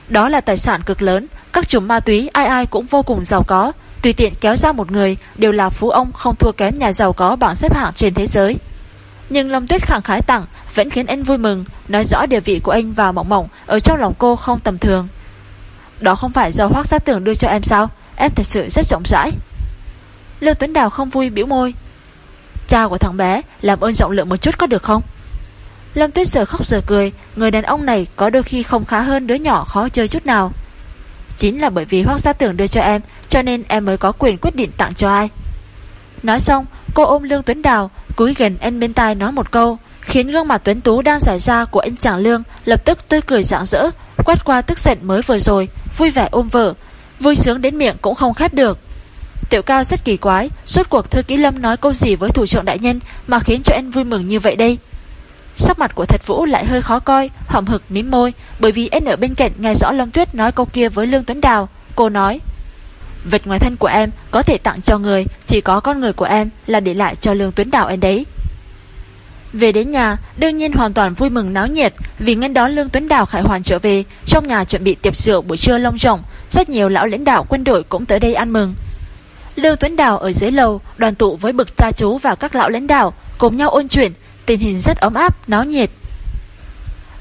Đó là tài sản cực lớn Các chùm ma túy ai ai cũng vô cùng giàu có Tùy tiện kéo ra một người Đều là phú ông không thua kém nhà giàu có bảng xếp hạng trên thế giới Nhưng Lâm Tuyết khẳng khái tặng vẫn khiến anh vui mừng, nói rõ địa vị của anh và mộng mộng ở trong lòng cô không tầm thường. Đó không phải do hoác gia tưởng đưa cho em sao? Em thật sự rất rộng rãi. Lương Tuấn Đào không vui biểu môi. Cha của thằng bé, làm ơn rộng lượng một chút có được không? Lâm Tuyết giờ khóc giờ cười, người đàn ông này có đôi khi không khá hơn đứa nhỏ khó chơi chút nào. Chính là bởi vì hoác gia tưởng đưa cho em, cho nên em mới có quyền quyết định tặng cho ai. Nói xong, cô ôm Lương Tuấn Đào, cúi gần anh bên tai nói một câu, khiến gương mặt tuấn tú đang giải ra của anh chàng lương lập tức tươi cười rạng rỡ, quét qua tức giận mới vừa rồi, vui vẻ ôm vợ. vui sướng đến miệng cũng không khép được. Tiểu cao rất kỳ quái, suốt cuộc thư ký lâm nói câu gì với thủ trưởng đại nhân mà khiến cho anh vui mừng như vậy đây. Sắc mặt của thật vũ lại hơi khó coi, hậm hực mím môi, bởi vì anh ở bên cạnh nghe rõ Lâm Tuyết nói câu kia với Lương Tuấn Đào. Cô nói, vật ngoài thân của em có thể tặng cho người, chỉ có con người của em là để lại cho Lương Tuấn Đào anh đấy. Về đến nhà, đương nhiên hoàn toàn vui mừng náo nhiệt vì ngân đón Lương Tuấn Đào khải hoàn trở về, trong nhà chuẩn bị tiệc rượu buổi trưa long trọng, rất nhiều lão lãnh đạo quân đội cũng tới đây ăn mừng. Lưu Tuấn Đào ở dưới lầu đoàn tụ với bực cha chú và các lão lãnh đạo cùng nhau ôn chuyện, tình hình rất ấm áp, náo nhiệt.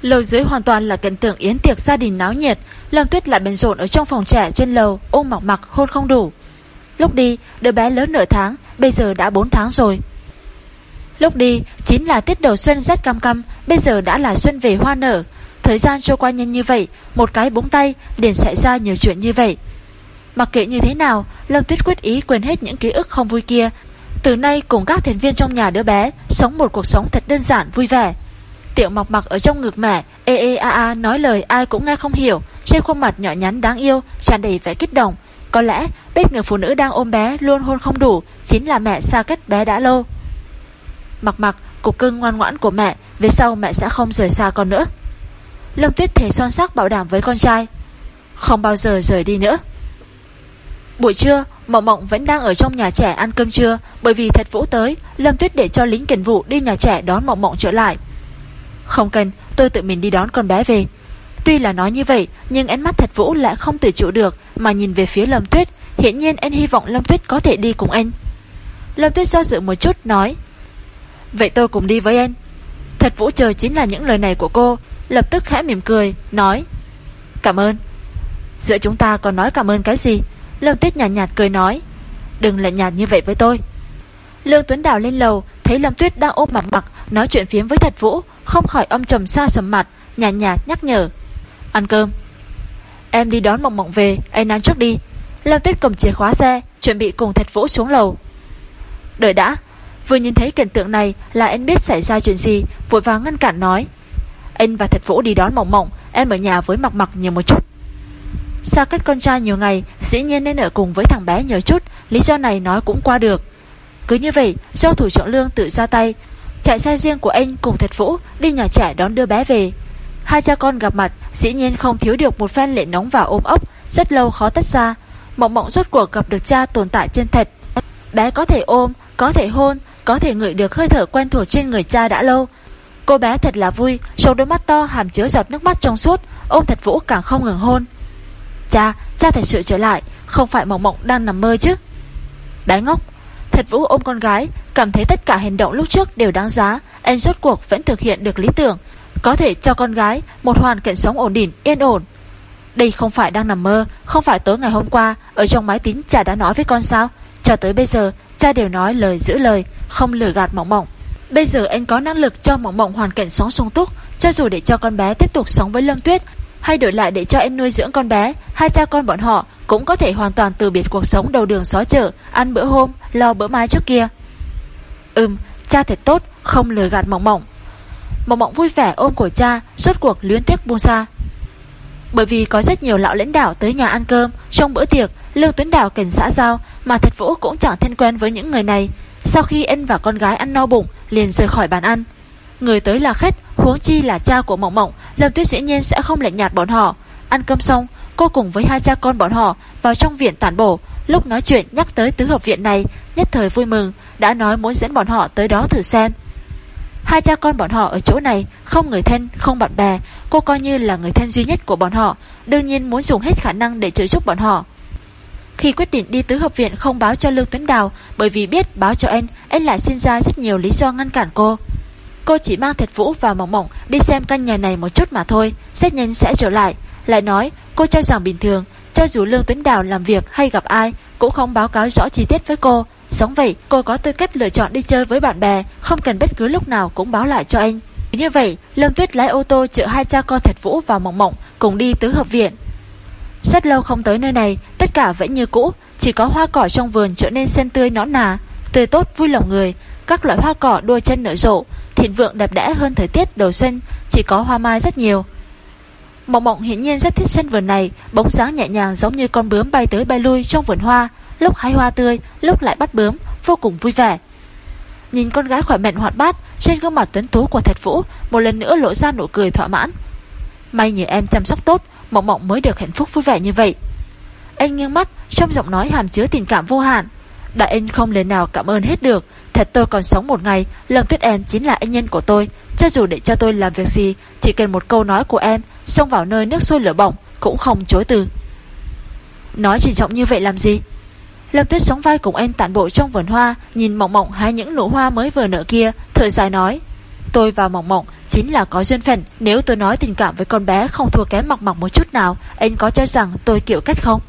Lầu dưới hoàn toàn là cảnh tượng yến tiệc gia đình náo nhiệt, Lâm Tuyết lại bận rộn ở trong phòng trẻ trên lầu, ôm mặc mặc hôn không đủ. Lúc đi, đứa bé lớn nửa tháng, bây giờ đã 4 tháng rồi. Lúc đi, chính là tiết đầu xuân rất cam cam, bây giờ đã là xuân về hoa nở. Thời gian trôi qua nhanh như vậy, một cái búng tay liền xảy ra nhiều chuyện như vậy. Mặc kệ như thế nào, Lâm Tuyết quyết ý quên hết những ký ức không vui kia. Từ nay cùng các thành viên trong nhà đứa bé, sống một cuộc sống thật đơn giản vui vẻ. Tiểu mọc mặc ở trong ngực mẹ, ê ê a a nói lời ai cũng nghe không hiểu, trên khuôn mặt nhỏ nhắn đáng yêu, tràn đầy vẻ kích động. Có lẽ, biết người phụ nữ đang ôm bé luôn hôn không đủ, chính là mẹ xa cách bé đã lâu. Mặc mặc, cục cưng ngoan ngoãn của mẹ, về sau mẹ sẽ không rời xa con nữa. Lâm Tuyết thể son sắc bảo đảm với con trai, không bao giờ rời đi nữa. Buổi trưa, Mộng Mộng vẫn đang ở trong nhà trẻ ăn cơm trưa bởi vì Thạch vũ tới, Lâm Tuyết để cho lính cảnh vụ đi nhà trẻ đón Mộng Mộng trở lại. Không cần, tôi tự mình đi đón con bé về. Tuy là nói như vậy, nhưng ánh mắt Thạch vũ lại không tự chủ được mà nhìn về phía Lâm Tuyết. Hiện nhiên anh hy vọng Lâm Tuyết có thể đi cùng anh. Lâm Tuyết do dự một chút nói Vậy tôi cùng đi với anh. Thạch vũ chờ chính là những lời này của cô, lập tức khẽ mỉm cười, nói Cảm ơn. Giữa chúng ta còn nói cảm ơn cái gì? Lâm Tuyết nhạt nhạt cười nói, Đừng lại nhạt như vậy với tôi. Lương Tuấn Đào lên lầu, Thấy Lâm Tuyết đang ôm mặt mặt Nói chuyện phiếm với thật vũ, Không khỏi âm trầm xa sầm mặt Nhạt nhạt nhắc nhở, Ăn cơm. Em đi đón Mộng Mộng về Anh nắng trước đi. Lâm Tuyết cầm chìa khóa xe, Chuẩn bị cùng thật vũ xuống lầu. Đợi đã. Vừa nhìn thấy cảnh tượng này là anh biết xảy ra chuyện gì, Vội vàng ngăn cản nói, Anh và thật vũ đi đón Mộng Mộng, Em ở nhà với mặt mặt nhiều một chút. Xa cách con trai nhiều ngày Dĩ nhiên nên ở cùng với thằng bé nhiều chút Lý do này nói cũng qua được. Cứ như vậy do thủ trưởng lương tự ra tay Chạy xe riêng của anh cùng thật vũ Đi nhà trẻ đón đưa bé về. Hai cha con gặp mặt Dĩ nhiên không thiếu được một phen lệ nóng và ôm ốc Rất lâu khó tách ra. Mộng mộng rốt cuộc gặp được cha tồn tại trên thật. Bé có thể ôm, có thể hôn Có thể ngửi được hơi thở quen thuộc trên người cha đã lâu. Cô bé thật là vui Trong đôi mắt to hàm chứa giọt nước mắt trong suốt Ôm thật vũ càng không ngừng hôn. Cha, cha thật sự trở lại Không phải mộng mộng đang nằm mơ chứ. Bé ngốc Thật Vũ ôm con gái Cảm thấy tất cả hành động lúc trước đều đáng giá Anh rốt cuộc vẫn thực hiện được lý tưởng Có thể cho con gái một hoàn cảnh sống ổn định, yên ổn. Đây không phải đang nằm mơ Không phải tối ngày hôm qua Ở trong máy tính cha đã nói với con sao. Cho tới bây giờ cha đều nói lời giữ lời Không lừa gạt mộng mộng. Bây giờ anh có năng lực cho mộng mộng hoàn cảnh sống sung túc Cho dù để cho con bé tiếp tục sống với Lâm Tuyết hay đổi lại để cho em nuôi dưỡng con bé, hai cha con bọn họ cũng có thể hoàn toàn từ biệt cuộc sống đầu đường xó chợ, ăn bữa hôm, lo bữa mai trước kia. Ừm, cha thật tốt, không lừa gạt mộng mộng. Mộng mộng vui vẻ ôm của cha, suốt cuộc luyến tiếc buông xa. Bởi vì có rất nhiều lão lãnh đạo tới nhà ăn cơm, trong bữa tiệc, Lưu Tuấn Đào cảnh xã giao, mà thật vũ cũng chẳng thân quen với những người này. Sau khi em và con gái ăn no bụng, liền rời khỏi bàn ăn. Người tới là khách, huống chi là cha của Mộng Mộng, Lâm Tuyết dĩ nhiên sẽ không lạnh nhạt bọn họ. Ăn cơm xong, cô cùng với hai cha con bọn họ vào trong viện tản bổ. Lúc nói chuyện nhắc tới tứ hợp viện này, nhất thời vui mừng, đã nói muốn dẫn bọn họ tới đó thử xem. Hai cha con bọn họ ở chỗ này, không người thân, không bạn bè, cô coi như là người thân duy nhất của bọn họ, đương nhiên muốn dùng hết khả năng để trợ giúp bọn họ. Khi quyết định đi tứ hợp viện không báo cho Lương Tuấn Đào, bởi vì biết báo cho anh, anh lại xin ra rất nhiều lý do ngăn cản cô. Cô chỉ mang Thạch Vũ và Mộng Mộng đi xem căn nhà này một chút mà thôi, rất nhanh sẽ trở lại. Lại nói, cô cho rằng bình thường, cho dù Lương Tuấn Đào làm việc hay gặp ai, cũng không báo cáo rõ chi tiết với cô. Giống vậy, cô có tư cách lựa chọn đi chơi với bạn bè, không cần bất cứ lúc nào cũng báo lại cho anh. Như vậy, Lâm Tuyết lái ô tô chở hai cha con Thạch Vũ và Mộng Mộng cùng đi tứ hợp viện. Rất lâu không tới nơi này, tất cả vẫn như cũ, chỉ có hoa cỏ trong vườn trở nên xanh tươi nõn nà, tươi tốt vui lòng người, các loại hoa cỏ đua chân nở rộ, thịnh vượng đẹp đẽ hơn thời tiết đầu xuân, chỉ có hoa mai rất nhiều. Mộng Mộng hiển nhiên rất thích sân vườn này, bóng dáng nhẹ nhàng giống như con bướm bay tới bay lui trong vườn hoa, lúc hái hoa tươi, lúc lại bắt bướm, vô cùng vui vẻ. Nhìn con gái khỏe mạnh hoạt bát, trên gương mặt tuấn tú của Thạch Vũ, một lần nữa lộ ra nụ cười thỏa mãn. May nhờ em chăm sóc tốt, Mộng Mộng mới được hạnh phúc vui vẻ như vậy. Anh nghiêng mắt, trong giọng nói hàm chứa tình cảm vô hạn. Đại anh không lời nào cảm ơn hết được. Thật tôi còn sống một ngày, Lâm Tuyết em chính là anh nhân của tôi. Cho dù để cho tôi làm việc gì, Chỉ cần một câu nói của em, Xông vào nơi nước sôi lửa bỏng, Cũng không chối từ. Nói chỉ trọng như vậy làm gì? Lâm Tuyết sống vai cùng anh tản bộ trong vườn hoa, Nhìn mộng mộng hai những nụ hoa mới vừa nở kia, Thở dài nói, Tôi và mộng mộng chính là có duyên phận. Nếu tôi nói tình cảm với con bé không thua kém mọc mỏng một chút nào, Anh có cho rằng tôi kiểu cách không?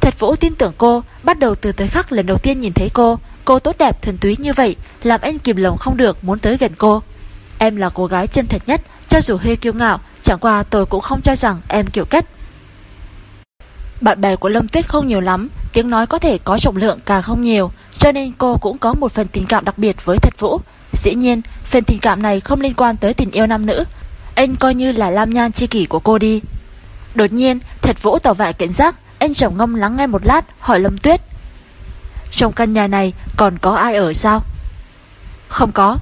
Thật Vũ tin tưởng cô, bắt đầu từ tới khắc lần đầu tiên nhìn thấy cô, cô tốt đẹp thuần túy như vậy, làm anh kìm lòng không được muốn tới gần cô. Em là cô gái chân thật nhất, cho dù hơi kiêu ngạo, chẳng qua tôi cũng không cho rằng em kiểu cách. Bạn bè của Lâm Tuyết không nhiều lắm, tiếng nói có thể có trọng lượng càng không nhiều, cho nên cô cũng có một phần tình cảm đặc biệt với Thật Vũ. Dĩ nhiên, phần tình cảm này không liên quan tới tình yêu nam nữ, anh coi như là lam nhan chi kỷ của cô đi. Đột nhiên, Thật Vũ tỏ vẻ cảnh giác, anh chồng ngâm lắng nghe một lát, Hỏi Lâm Tuyết. Trong căn nhà này còn có ai ở sao? Không có.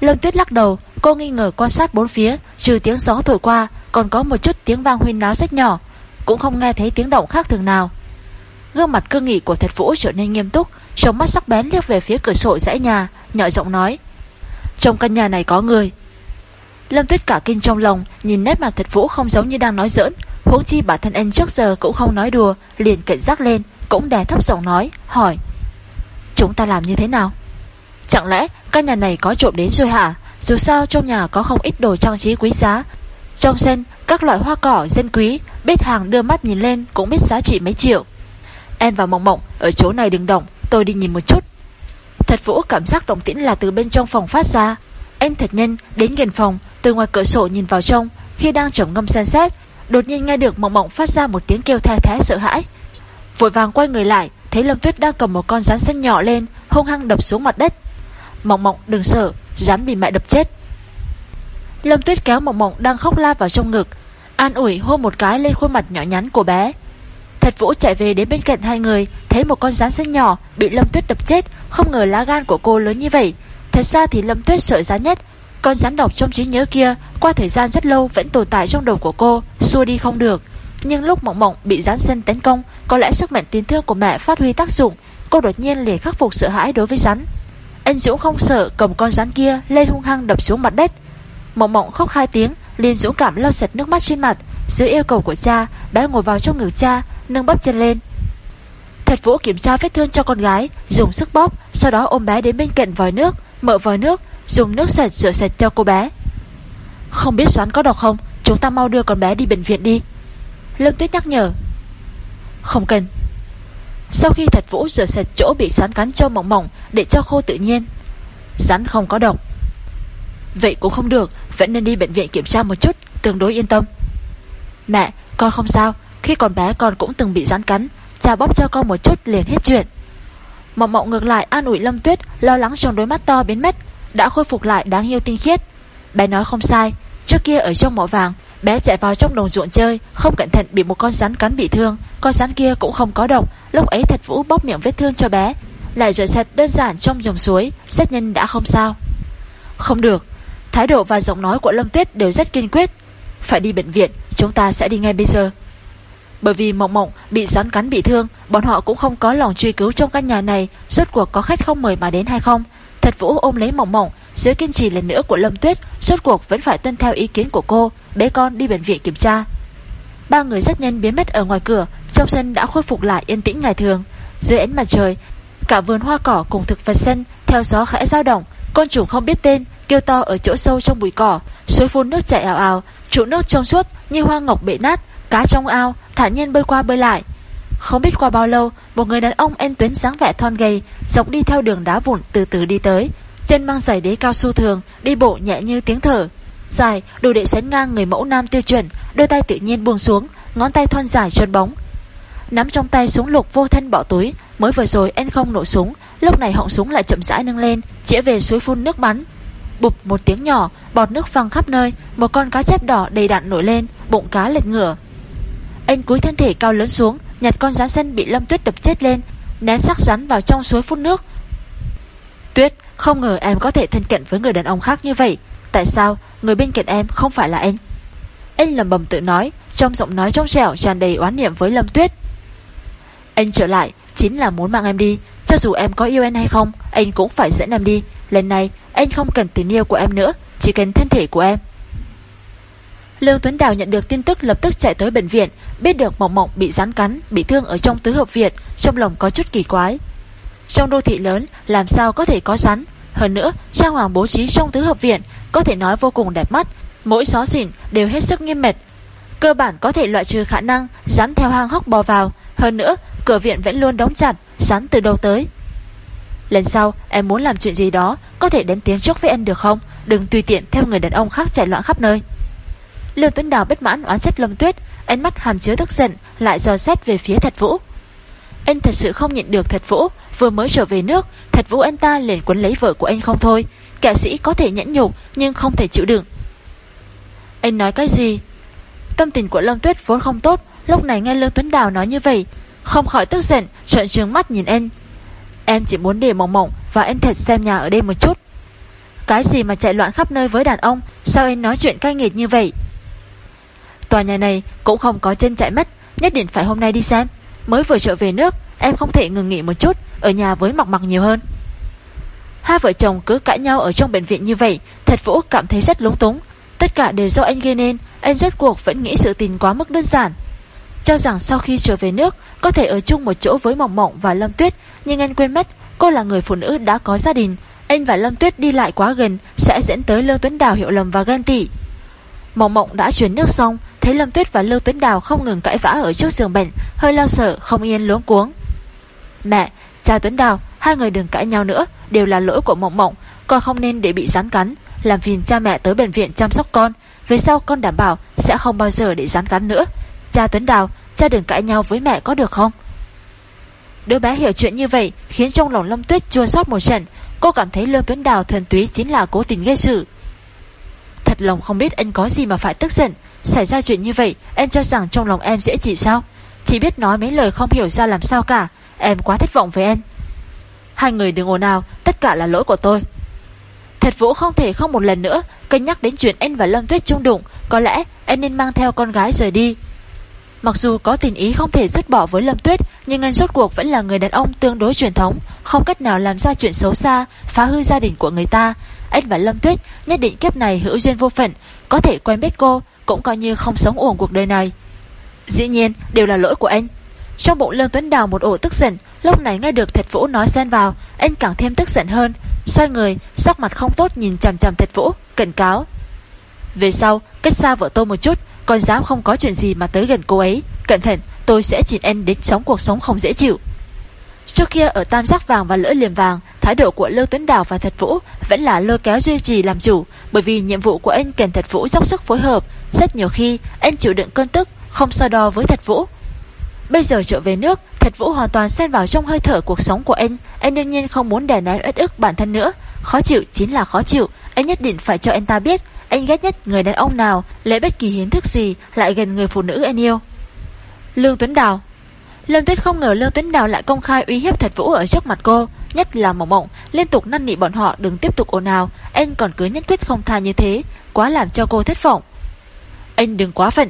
Lâm Tuyết lắc đầu, Cô nghi ngờ quan sát bốn phía, Trừ tiếng gió thổi qua, Còn có một chút tiếng vang huyên náo rất nhỏ, Cũng không nghe thấy tiếng động khác thường nào. Gương mặt cương nghị của thật vũ trở nên nghiêm túc, Trong mắt sắc bén liếc về phía cửa sổ dãy nhà, Nhỏ giọng nói, Trong căn nhà này có người. Lâm Tuyết cả kinh trong lòng, Nhìn nét mặt thật vũ không giống như đang nói giỡn Huống chi bản thân anh trước giờ cũng không nói đùa, Liền cảnh giác lên, Cũng đè thấp giọng nói, Hỏi. Chúng ta làm như thế nào? Chẳng lẽ căn nhà này có trộm đến rồi hả? Dù sao trong nhà có không ít đồ trang trí quý giá. Trong sân, Các loại hoa cỏ, dân quý Biết hàng đưa mắt nhìn lên cũng biết giá trị mấy triệu. Em và Mộng Mộng, Ở chỗ này đừng động, Tôi đi nhìn một chút. Thật vũ cảm giác động tĩnh là từ bên trong phòng phát ra. Anh thật nhân đến gần phòng, Từ ngoài cửa sổ nhìn vào trong, Khi đang trầm ngâm xem xét Đột nhiên nghe được mộng mộng phát ra một tiếng kêu the thế sợ hãi. Vội vàng quay người lại, Thấy Lâm Tuyết đang cầm một con rắn xanh nhỏ lên, Hung hăng đập xuống mặt đất. Mộng mộng, đừng sợ, Rắn bị mẹ đập chết. Lâm Tuyết kéo mộng mộng đang khóc la vào trong ngực, An ủi hôn một cái lên khuôn mặt nhỏ nhắn của bé. Thật Vũ chạy về đến bên cạnh hai người, Thấy một con rắn xanh nhỏ Bị Lâm Tuyết đập chết, Không ngờ lá gan của cô lớn như vậy. Thật ra thì Lâm Tuyết sợ rắn nhất con rắn độc trong trí nhớ kia, Qua thời gian rất lâu vẫn tồn tại trong đầu của cô, Xua đi không được. Nhưng lúc mộng mộng bị rắn sân tấn công, Có lẽ sức mạnh tín thương của mẹ phát huy tác dụng, Cô đột nhiên liền khắc phục sợ hãi đối với rắn. Anh Dũng không sợ, cầm con rắn kia Lên hung hăng đập xuống mặt đất. Mộng mộng khóc hai tiếng, liền dũng cảm lau sạch nước mắt trên mặt, Dưới yêu cầu của cha, Bé ngồi vào trong ngực cha, Nâng bắp chân lên. Thật vũ kiểm tra vết thương cho con gái, Dùng sức bóp, Sau đó ôm bé đến bên cạnh vòi nước, Mở vòi nước Dùng nước sạch rửa sạch cho cô bé. Không biết rắn có độc không, Chúng ta mau đưa con bé đi bệnh viện đi. Lâm Tuyết nhắc nhở. Không cần. Sau khi thật vũ rửa sạch chỗ bị rắn cắn cho mỏng mỏng Để cho khô tự nhiên, Rắn không có độc. Vậy cũng không được, Vẫn nên đi bệnh viện kiểm tra một chút, Tương đối yên tâm. Mẹ, con không sao, Khi còn bé con cũng từng bị rắn cắn, Cha bóp cho con một chút liền hết chuyện. Mộng mộng ngược lại an ủi Lâm Tuyết, Lo lắng trong đôi mắt to biến mất đã khôi phục lại đáng yêu tinh khiết. Bé nói không sai, trước kia ở trong mỏ vàng, bé chạy vào trong đồng ruộng chơi, không cẩn thận bị một con rắn cắn bị thương, con rắn kia cũng không có độc, lúc ấy thật vũ bóp miệng vết thương cho bé, lại rửa sạch đơn giản trong dòng suối, xét nhân đã không sao. Không được, thái độ và giọng nói của Lâm Tuyết đều rất kiên quyết. Phải đi bệnh viện, chúng ta sẽ đi ngay bây giờ. Bởi vì Mộng Mộng bị rắn cắn bị thương, bọn họ cũng không có lòng truy cứu trong căn nhà này, rốt cuộc có khách không mời mà đến hay không. Thật Vũ ôm lấy mỏng mỏng, Dưới kiên trì lần nữa của Lâm Tuyết Suốt cuộc vẫn phải tuân theo ý kiến của cô, Bế con đi bệnh viện kiểm tra. Ba người rất nhanh biến mất ở ngoài cửa, Trong sân đã khôi phục lại yên tĩnh ngày thường. Dưới ánh mặt trời, Cả vườn hoa cỏ cùng thực vật sân Theo gió khẽ dao động. Con trùng không biết tên, Kêu to ở chỗ sâu trong bụi cỏ. Suối phun nước chảy ảo ảo Trụ nước trong suốt như hoa ngọc bể nát, Cá trong ao thản nhiên bơi qua bơi lại không biết qua bao lâu, Một người đàn ông en tuyến dáng vẻ thon gầy, Dọc đi theo đường đá vụn từ từ đi tới. Chân mang giày đế cao su thường, Đi bộ nhẹ như tiếng thở. Dài, đủ để sánh ngang người mẫu nam tiêu chuẩn, Đôi tay tự nhiên buông xuống, Ngón tay thon dài trơn bóng. Nắm trong tay súng lục vô thân bỏ túi, Mới vừa rồi En không nổ súng, Lúc này họng súng lại chậm rãi nâng lên, Chĩa về suối phun nước bắn. Bụp một tiếng nhỏ, Bọt nước văng khắp nơi, Một con cá chép đỏ đầy đặn nổi lên, bụng cá lệch ngửa. Anh cúi thân thể cao lớn xuống, nhặt con rắn sân bị Lâm Tuyết đập chết lên, ném xác rắn vào trong suối phun nước. Tuyết, không ngờ em có thể thân cận với người đàn ông khác như vậy. Tại sao người bên cạnh em không phải là anh? Anh lầm bầm tự nói, trong giọng nói trong trẻo tràn đầy oán niệm với Lâm Tuyết. Anh trở lại chính là muốn mang em đi, cho dù em có yêu anh hay không, anh cũng phải dẫn em đi. Lần này anh không cần tình yêu của em nữa, chỉ cần thân thể của em. Lương Tuấn Đào nhận được tin tức lập tức chạy tới bệnh viện, biết được Mộng Mộng bị rắn cắn, bị thương ở trong tứ hợp viện, trong lòng có chút kỳ quái. Trong đô thị lớn, làm sao có thể có rắn? Hơn nữa, trang hoàng bố trí trong tứ hợp viện có thể nói vô cùng đẹp mắt, mỗi xó xỉn đều hết sức nghiêm mật. Cơ bản có thể loại trừ khả năng rắn theo hang hốc bò vào, hơn nữa, cửa viện vẫn luôn đóng chặt, rắn từ đâu tới. Lần sau, em muốn làm chuyện gì đó, có thể đến tiếng trước với anh được không? Đừng tùy tiện theo người đàn ông khác chạy loạn khắp nơi. Lương Tuấn Đào bất mãn oán trách Lâm Tuyết, ánh mắt hàm chứa tức giận, lại dò xét về phía Thật Vũ. Anh thật sự không nhịn được Thật Vũ, vừa mới trở về nước, Thật Vũ anh ta liền quấn lấy vợ của anh không thôi. Kẻ sĩ có thể nhẫn nhục nhưng không thể chịu đựng. Anh nói cái gì? Tâm tình của Lâm Tuyết vốn không tốt, lúc này nghe Lương Tuấn Đào nói như vậy, không khỏi tức giận, trợn trừng mắt nhìn anh. Em chỉ muốn để mộng mộng và anh thật xem nhà ở đây một chút. Cái gì mà chạy loạn khắp nơi với đàn ông, sao anh nói chuyện cay nghiệt như vậy? Tòa nhà này cũng không có chân chạy mất, Nhất định phải hôm nay đi xem. Mới vừa trở về nước, Em không thể ngừng nghỉ một chút, Ở nhà với mọc mặc nhiều hơn. Hai vợ chồng cứ cãi nhau ở trong bệnh viện như vậy, Thật Vũ cảm thấy rất lúng túng. Tất cả đều do anh gây nên, Anh rốt cuộc vẫn nghĩ sự tình quá mức đơn giản. Cho rằng sau khi trở về nước, Có thể ở chung một chỗ với Mộng Mộng và Lâm Tuyết, Nhưng anh quên mất, Cô là người phụ nữ đã có gia đình. Anh và Lâm Tuyết đi lại quá gần, Sẽ dẫn tới Lương Tuấn Đào, hiểu lầm và ghen tị. Mộng Mộng đã chuyển nước xong Thấy Lâm Tuyết và Lưu Tuấn Đào không ngừng cãi vã ở trước giường bệnh, hơi lo sợ, không yên luống cuống. Mẹ, cha Tuấn Đào, hai người đừng cãi nhau nữa, đều là lỗi của Mộng Mộng, con không nên để bị rắn cắn, làm phiền cha mẹ tới bệnh viện chăm sóc con, về sau con đảm bảo sẽ không bao giờ để rắn cắn nữa. Cha Tuấn Đào, cha đừng cãi nhau với mẹ có được không? Đứa bé hiểu chuyện như vậy khiến trong lòng Lâm Tuyết chua xót một trận, cô cảm thấy Lương Tuấn Đào thuần túy chính là cố tình gây sự. Thật lòng không biết anh có gì mà phải tức giận, Xảy ra chuyện như vậy Em cho rằng trong lòng em dễ chịu sao? Chỉ biết nói mấy lời không hiểu ra làm sao cả. Em quá thất vọng với em Hai người đừng ồn nào Tất cả là lỗi của tôi. Thật Vũ không thể không một lần nữa Cân nhắc đến chuyện anh và Lâm Tuyết chung đụng. Có lẽ anh nên mang theo con gái rời đi. Mặc dù có tình ý không thể dứt bỏ với Lâm Tuyết Nhưng anh rốt cuộc vẫn là người đàn ông tương đối truyền thống Không cách nào làm ra chuyện xấu xa Phá hư gia đình của người ta. Anh và Lâm Tuyết nhất định kiếp này hữu duyên vô phận Có thể quen biết cô cũng coi như không sống uổng cuộc đời này. Dĩ nhiên, đều là lỗi của anh. Trong bụng Lương Tuấn Đào một ổ tức giận, lúc này nghe được Thạch Vũ nói xen vào, anh càng thêm tức giận hơn, xoay người, sắc mặt không tốt nhìn chằm chằm Thạch Vũ, cảnh cáo. Về sau, cách xa vợ tôi một chút, còn dám không có chuyện gì mà tới gần cô ấy, cẩn thận, tôi sẽ chỉ anh đến sống cuộc sống không dễ chịu. Trước kia ở tam giác vàng và lỡ liềm vàng, thái độ của Lương Tuấn Đào và Thật Vũ vẫn là lôi kéo duy trì làm chủ, bởi vì nhiệm vụ của anh cần Thật Vũ dốc sức phối hợp, rất nhiều khi anh chịu đựng cơn tức, không so đo với Thật Vũ. Bây giờ trở về nước, Thật Vũ hoàn toàn xen vào trong hơi thở cuộc sống của anh, anh đương nhiên không muốn đè nén uất ức bản thân nữa, khó chịu chính là khó chịu, anh nhất định phải cho anh ta biết, anh ghét nhất người đàn ông nào lấy bất kỳ hiến thức gì lại gần người phụ nữ anh yêu. Lương Tuấn Đào Lâm Tuyết không ngờ Lương Tuấn Đào lại công khai uy hiếp Thạch Vũ ở trước mặt cô, nhất là Mộng Mộng, liên tục năn nỉ bọn họ đừng tiếp tục ồn ào, anh còn cứ nhất quyết không tha như thế, quá làm cho cô thất vọng. Anh đừng quá phận.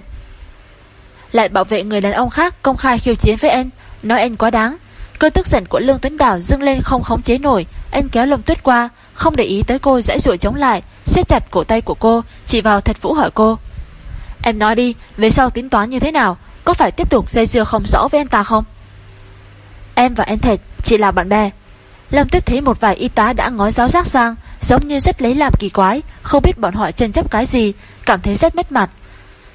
Lại bảo vệ người đàn ông khác công khai khiêu chiến với anh, nói anh quá đáng. Cơn tức giận của Lương Tuấn Đào dâng lên không khống chế nổi, anh kéo Lâm Tuyết qua, không để ý tới cô dãy dụa chống lại, siết chặt cổ tay của cô, chỉ vào Thạch Vũ hỏi cô. Em nói đi, về sau tính toán như thế nào, có phải tiếp tục dây dưa không rõ với anh ta không? Em và anh Thạch Chỉ là bạn bè. Lâm Tuyết thấy một vài y tá đã ngó giáo giác sang, Giống như rất lấy làm kỳ quái, Không biết bọn họ tranh chấp cái gì, Cảm thấy rất mất mặt.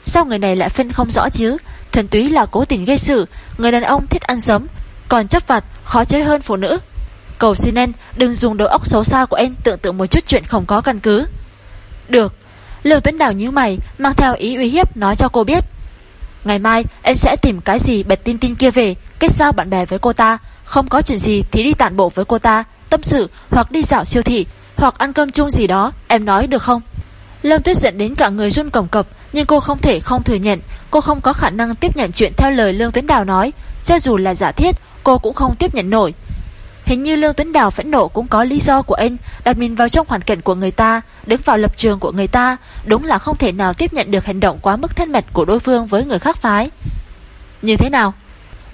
Sao người này lại phân không rõ chứ? Thần túy là cố tình gây sự, Người đàn ông thích ăn giấm, Còn chấp vặt, khó chơi hơn phụ nữ. Cầu xin anh đừng dùng đầu óc xấu xa của anh Tưởng tượng một chút chuyện không có căn cứ. Được. Lưu Tuấn Đào nhíu mày, Mang theo ý uy hiếp nói cho cô biết. Ngày mai anh sẽ tìm cái gì bật tin tin kia về Kết giao bạn bè với cô ta. Không có chuyện gì thì đi tản bộ với cô ta Tâm sự hoặc đi dạo siêu thị Hoặc ăn cơm chung gì đó Em nói được không? Lâm Tuyết giận đến cả người run cổng cập, nhưng cô không thể không thừa nhận, cô không có khả năng tiếp nhận chuyện theo lời Lương Tuấn Đào nói, cho dù là giả thiết, cô cũng không tiếp nhận nổi. Hình như Lương Tuấn Đào phẫn nộ cũng có lý do của anh, đặt mình vào trong hoàn cảnh của người ta, đứng vào lập trường của người ta, đúng là không thể nào tiếp nhận được hành động quá mức thân mật của đối phương với người khác phái. Như thế nào?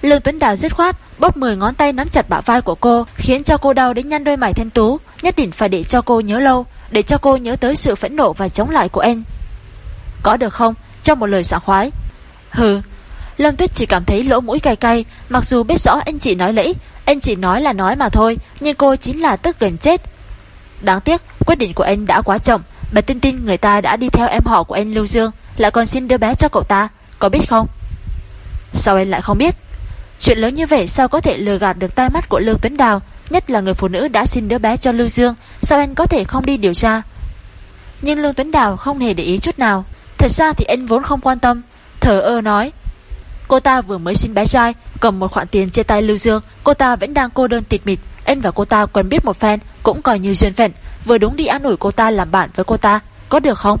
Lương Tuấn Đào dứt khoát, bóp 10 ngón tay nắm chặt bả vai của cô, khiến cho cô đau đến nhăn đôi mày thanh tú, nhất định phải để cho cô nhớ lâu, để cho cô nhớ tới sự phẫn nộ và chống lại của anh. Có được không? Trong một lời sảng khoái. Hừ. Lâm Tuyết chỉ cảm thấy lỗ mũi cay cay, mặc dù biết rõ anh chị nói lẫy, anh chị nói là nói mà thôi, nhưng cô chính là tức gần chết. Đáng tiếc, quyết định của anh đã quá chậm, bà tin tin người ta đã đi theo em họ của anh Lưu Dương, lại còn xin đứa bé cho cậu ta, có biết không? Sao anh lại không biết? Chuyện lớn như vậy sao có thể lừa gạt được tai mắt của Lương Tuấn Đào, nhất là người phụ nữ đã xin đứa bé cho Lưu Dương, sao anh có thể không đi điều tra? Nhưng Lương Tuấn Đào không hề để ý chút nào, thật ra thì anh vốn không quan tâm, thở ơ nói. Cô ta vừa mới xin bé trai, cầm một khoản tiền chia tay Lưu Dương, cô ta vẫn đang cô đơn tịt mịt, anh và cô ta quen biết một phen, cũng coi như duyên phận, vừa đúng đi ăn ủi cô ta làm bạn với cô ta, có được không?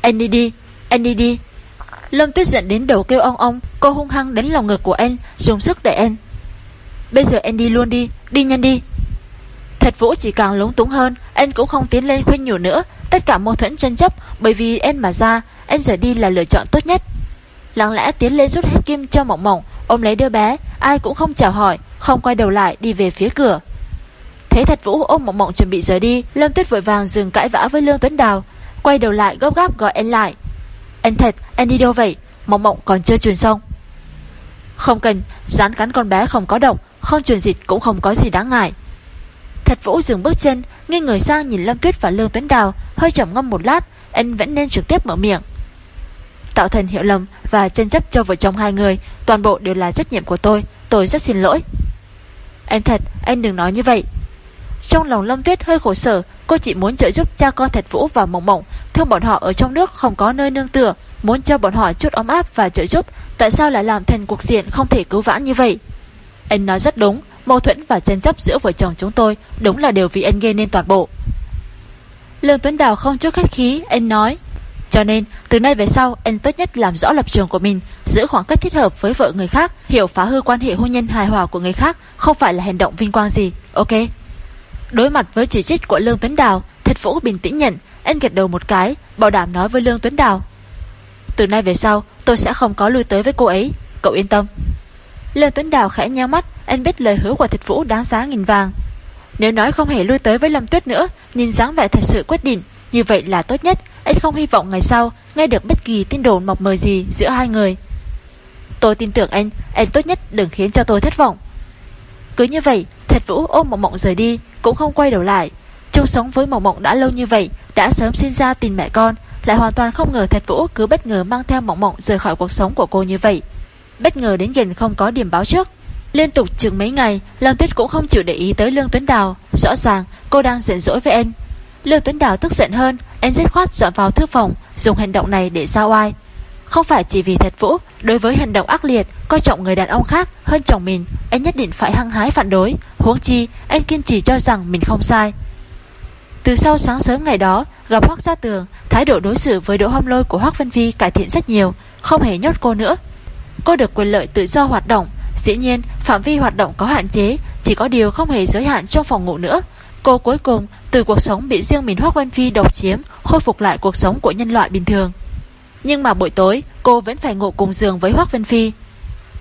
Anh đi đi, anh đi đi. Lâm Tuyết giận đến đầu kêu ong ong, cô hung hăng đánh lòng ngực của anh, dùng sức để anh. Bây giờ anh đi luôn đi, đi nhanh đi. Thật Vũ chỉ càng lúng túng hơn, anh cũng không tiến lên khuyên nhủ nữa, tất cả mâu thuẫn tranh chấp bởi vì anh mà ra, anh giờ đi là lựa chọn tốt nhất. Lặng lẽ tiến lên rút hết kim cho mỏng mỏng, ôm lấy đứa bé, ai cũng không chào hỏi, không quay đầu lại đi về phía cửa. Thấy Thật Vũ ôm mộng mộng chuẩn bị rời đi, Lâm Tuyết vội vàng dừng cãi vã với Lương Tuấn Đào, quay đầu lại gấp gáp gọi anh lại. Anh Thật, anh đi đâu vậy? Mộng mộng còn chưa truyền xong. Không cần, dán cắn con bé không có độc, không truyền dịch cũng không có gì đáng ngại. Thật Vũ dừng bước chân, nghiêng người sang nhìn Lâm Tuyết và Lương Tuấn Đào, hơi trầm ngâm một lát, anh vẫn nên trực tiếp mở miệng. Tạo thành hiệu lầm và tranh chấp cho vợ chồng hai người, toàn bộ đều là trách nhiệm của tôi, tôi rất xin lỗi. Anh thật, anh đừng nói như vậy. Trong lòng Lâm Tuyết hơi khổ sở, cô chỉ muốn trợ giúp cha con thạch Vũ và Mộng Mộng, thương bọn họ ở trong nước không có nơi nương tựa, muốn cho bọn họ chút ấm áp và trợ giúp, tại sao lại làm thành cuộc diện không thể cứu vãn như vậy? Anh nói rất đúng, mâu thuẫn và tranh chấp giữa vợ chồng chúng tôi đúng là đều vì anh gây nên toàn bộ. Lương Tuấn Đào không chút khách khí, anh nói. Cho nên, từ nay về sau, anh tốt nhất làm rõ lập trường của mình, giữ khoảng cách thích hợp với vợ người khác, hiểu phá hư quan hệ hôn nhân hài hòa của người khác, không phải là hành động vinh quang gì, ok? Đối mặt với chỉ trích của Lương Tuấn Đào, Thật Vũ bình tĩnh nhận, anh gật đầu một cái, bảo đảm nói với Lương Tuấn Đào. Từ nay về sau, tôi sẽ không có lui tới với cô ấy, cậu yên tâm. Lương Tuấn Đào khẽ nheo mắt, anh biết lời hứa của Thịt Vũ đáng giá nghìn vàng. Nếu nói không hề lui tới với Lâm Tuyết nữa, nhìn dáng vẻ thật sự quyết định, như vậy là tốt nhất, anh không hy vọng ngày sau nghe được bất kỳ tin đồn mọc mờ gì giữa hai người. Tôi tin tưởng anh, anh tốt nhất đừng khiến cho tôi thất vọng. Cứ như vậy, Thật Vũ ôm Mộng Mộng rời đi, cũng không quay đầu lại. Chung sống với Mộng Mộng đã lâu như vậy, đã sớm sinh ra tình mẹ con, lại hoàn toàn không ngờ Thật Vũ cứ bất ngờ mang theo Mộng Mộng rời khỏi cuộc sống của cô như vậy bất ngờ đến gần không có điểm báo trước. Liên tục chừng mấy ngày, Lâm Tuyết cũng không chịu để ý tới Lương Tuấn Đào, rõ ràng cô đang giận dỗi với anh. Lưu Tuấn Đào tức giận hơn, anh dứt khoát dọn vào thư phòng, dùng hành động này để giao oai. Không phải chỉ vì thật vũ, đối với hành động ác liệt, coi trọng người đàn ông khác hơn chồng mình, anh nhất định phải hăng hái phản đối, huống chi anh kiên trì cho rằng mình không sai. Từ sau sáng sớm ngày đó, gặp Hoắc Gia Tường, thái độ đối xử với Đỗ Hâm Lôi của Hoắc Vân Vi cải thiện rất nhiều, không hề nhốt cô nữa. Cô được quyền lợi tự do hoạt động Dĩ nhiên phạm vi hoạt động có hạn chế Chỉ có điều không hề giới hạn trong phòng ngủ nữa Cô cuối cùng từ cuộc sống bị riêng mình Hoác Văn Phi độc chiếm, Khôi phục lại cuộc sống của nhân loại bình thường. Nhưng mà buổi tối, Cô vẫn phải ngủ cùng giường với Hoác Văn Phi.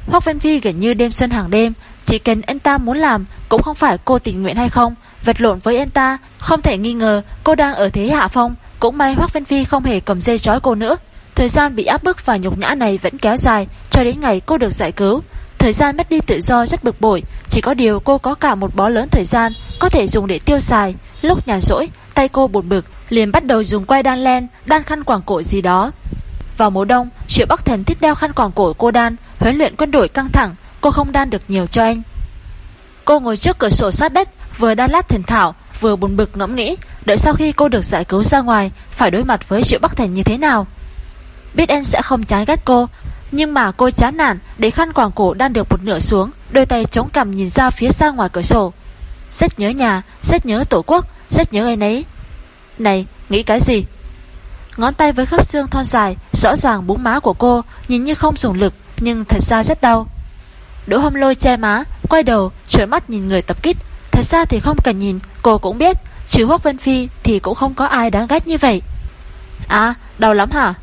Hoác Văn Phi gần như đêm xuân hàng đêm, Chỉ cần anh ta muốn làm Cũng không phải cô tình nguyện hay không. Vật lộn với anh ta, Không thể nghi ngờ cô đang ở thế hạ phong. Cũng may Hoác Văn Phi không hề cầm dây trói cô nữa. Thời gian bị áp bức và nhục nhã này vẫn kéo dài, cho đến ngày cô được giải cứu. Thời gian mất đi tự do rất bực bội, chỉ có điều cô có cả một bó lớn thời gian có thể dùng để tiêu xài. Lúc nhàn rỗi, tay cô buồn bực, liền bắt đầu dùng quay đan len, đan khăn quàng cổ gì đó. Vào mùa đông, Triệu Bắc Thần thích đeo khăn quàng cổ cô đan, huấn luyện quân đội căng thẳng, cô không đan được nhiều cho anh. Cô ngồi trước cửa sổ sát đất, vừa đan lát thần thảo, vừa buồn bực ngẫm nghĩ, đợi sau khi cô được giải cứu ra ngoài, phải đối mặt với Triệu Bắc Thần như thế nào. Biết anh sẽ không chán ghét cô nhưng mà cô chán nản, Để khăn quàng cổ đang được một nửa xuống, Đôi tay chống cằm nhìn ra phía xa ngoài cửa sổ. Rất nhớ nhà Rất nhớ tổ quốc Rất nhớ ai nấy. Này, nghĩ cái gì? Ngón tay với khớp xương thon dài, Rõ ràng búng má của cô, Nhìn như không dùng lực, Nhưng thật ra rất đau. Đỗ hâm lôi che má, Quay đầu, trợn mắt nhìn người tập kích. Thật ra thì không cần nhìn, Cô cũng biết, Trừ Hoác Vân Phi thì cũng không có ai đáng ghét như vậy. À đau lắm hả?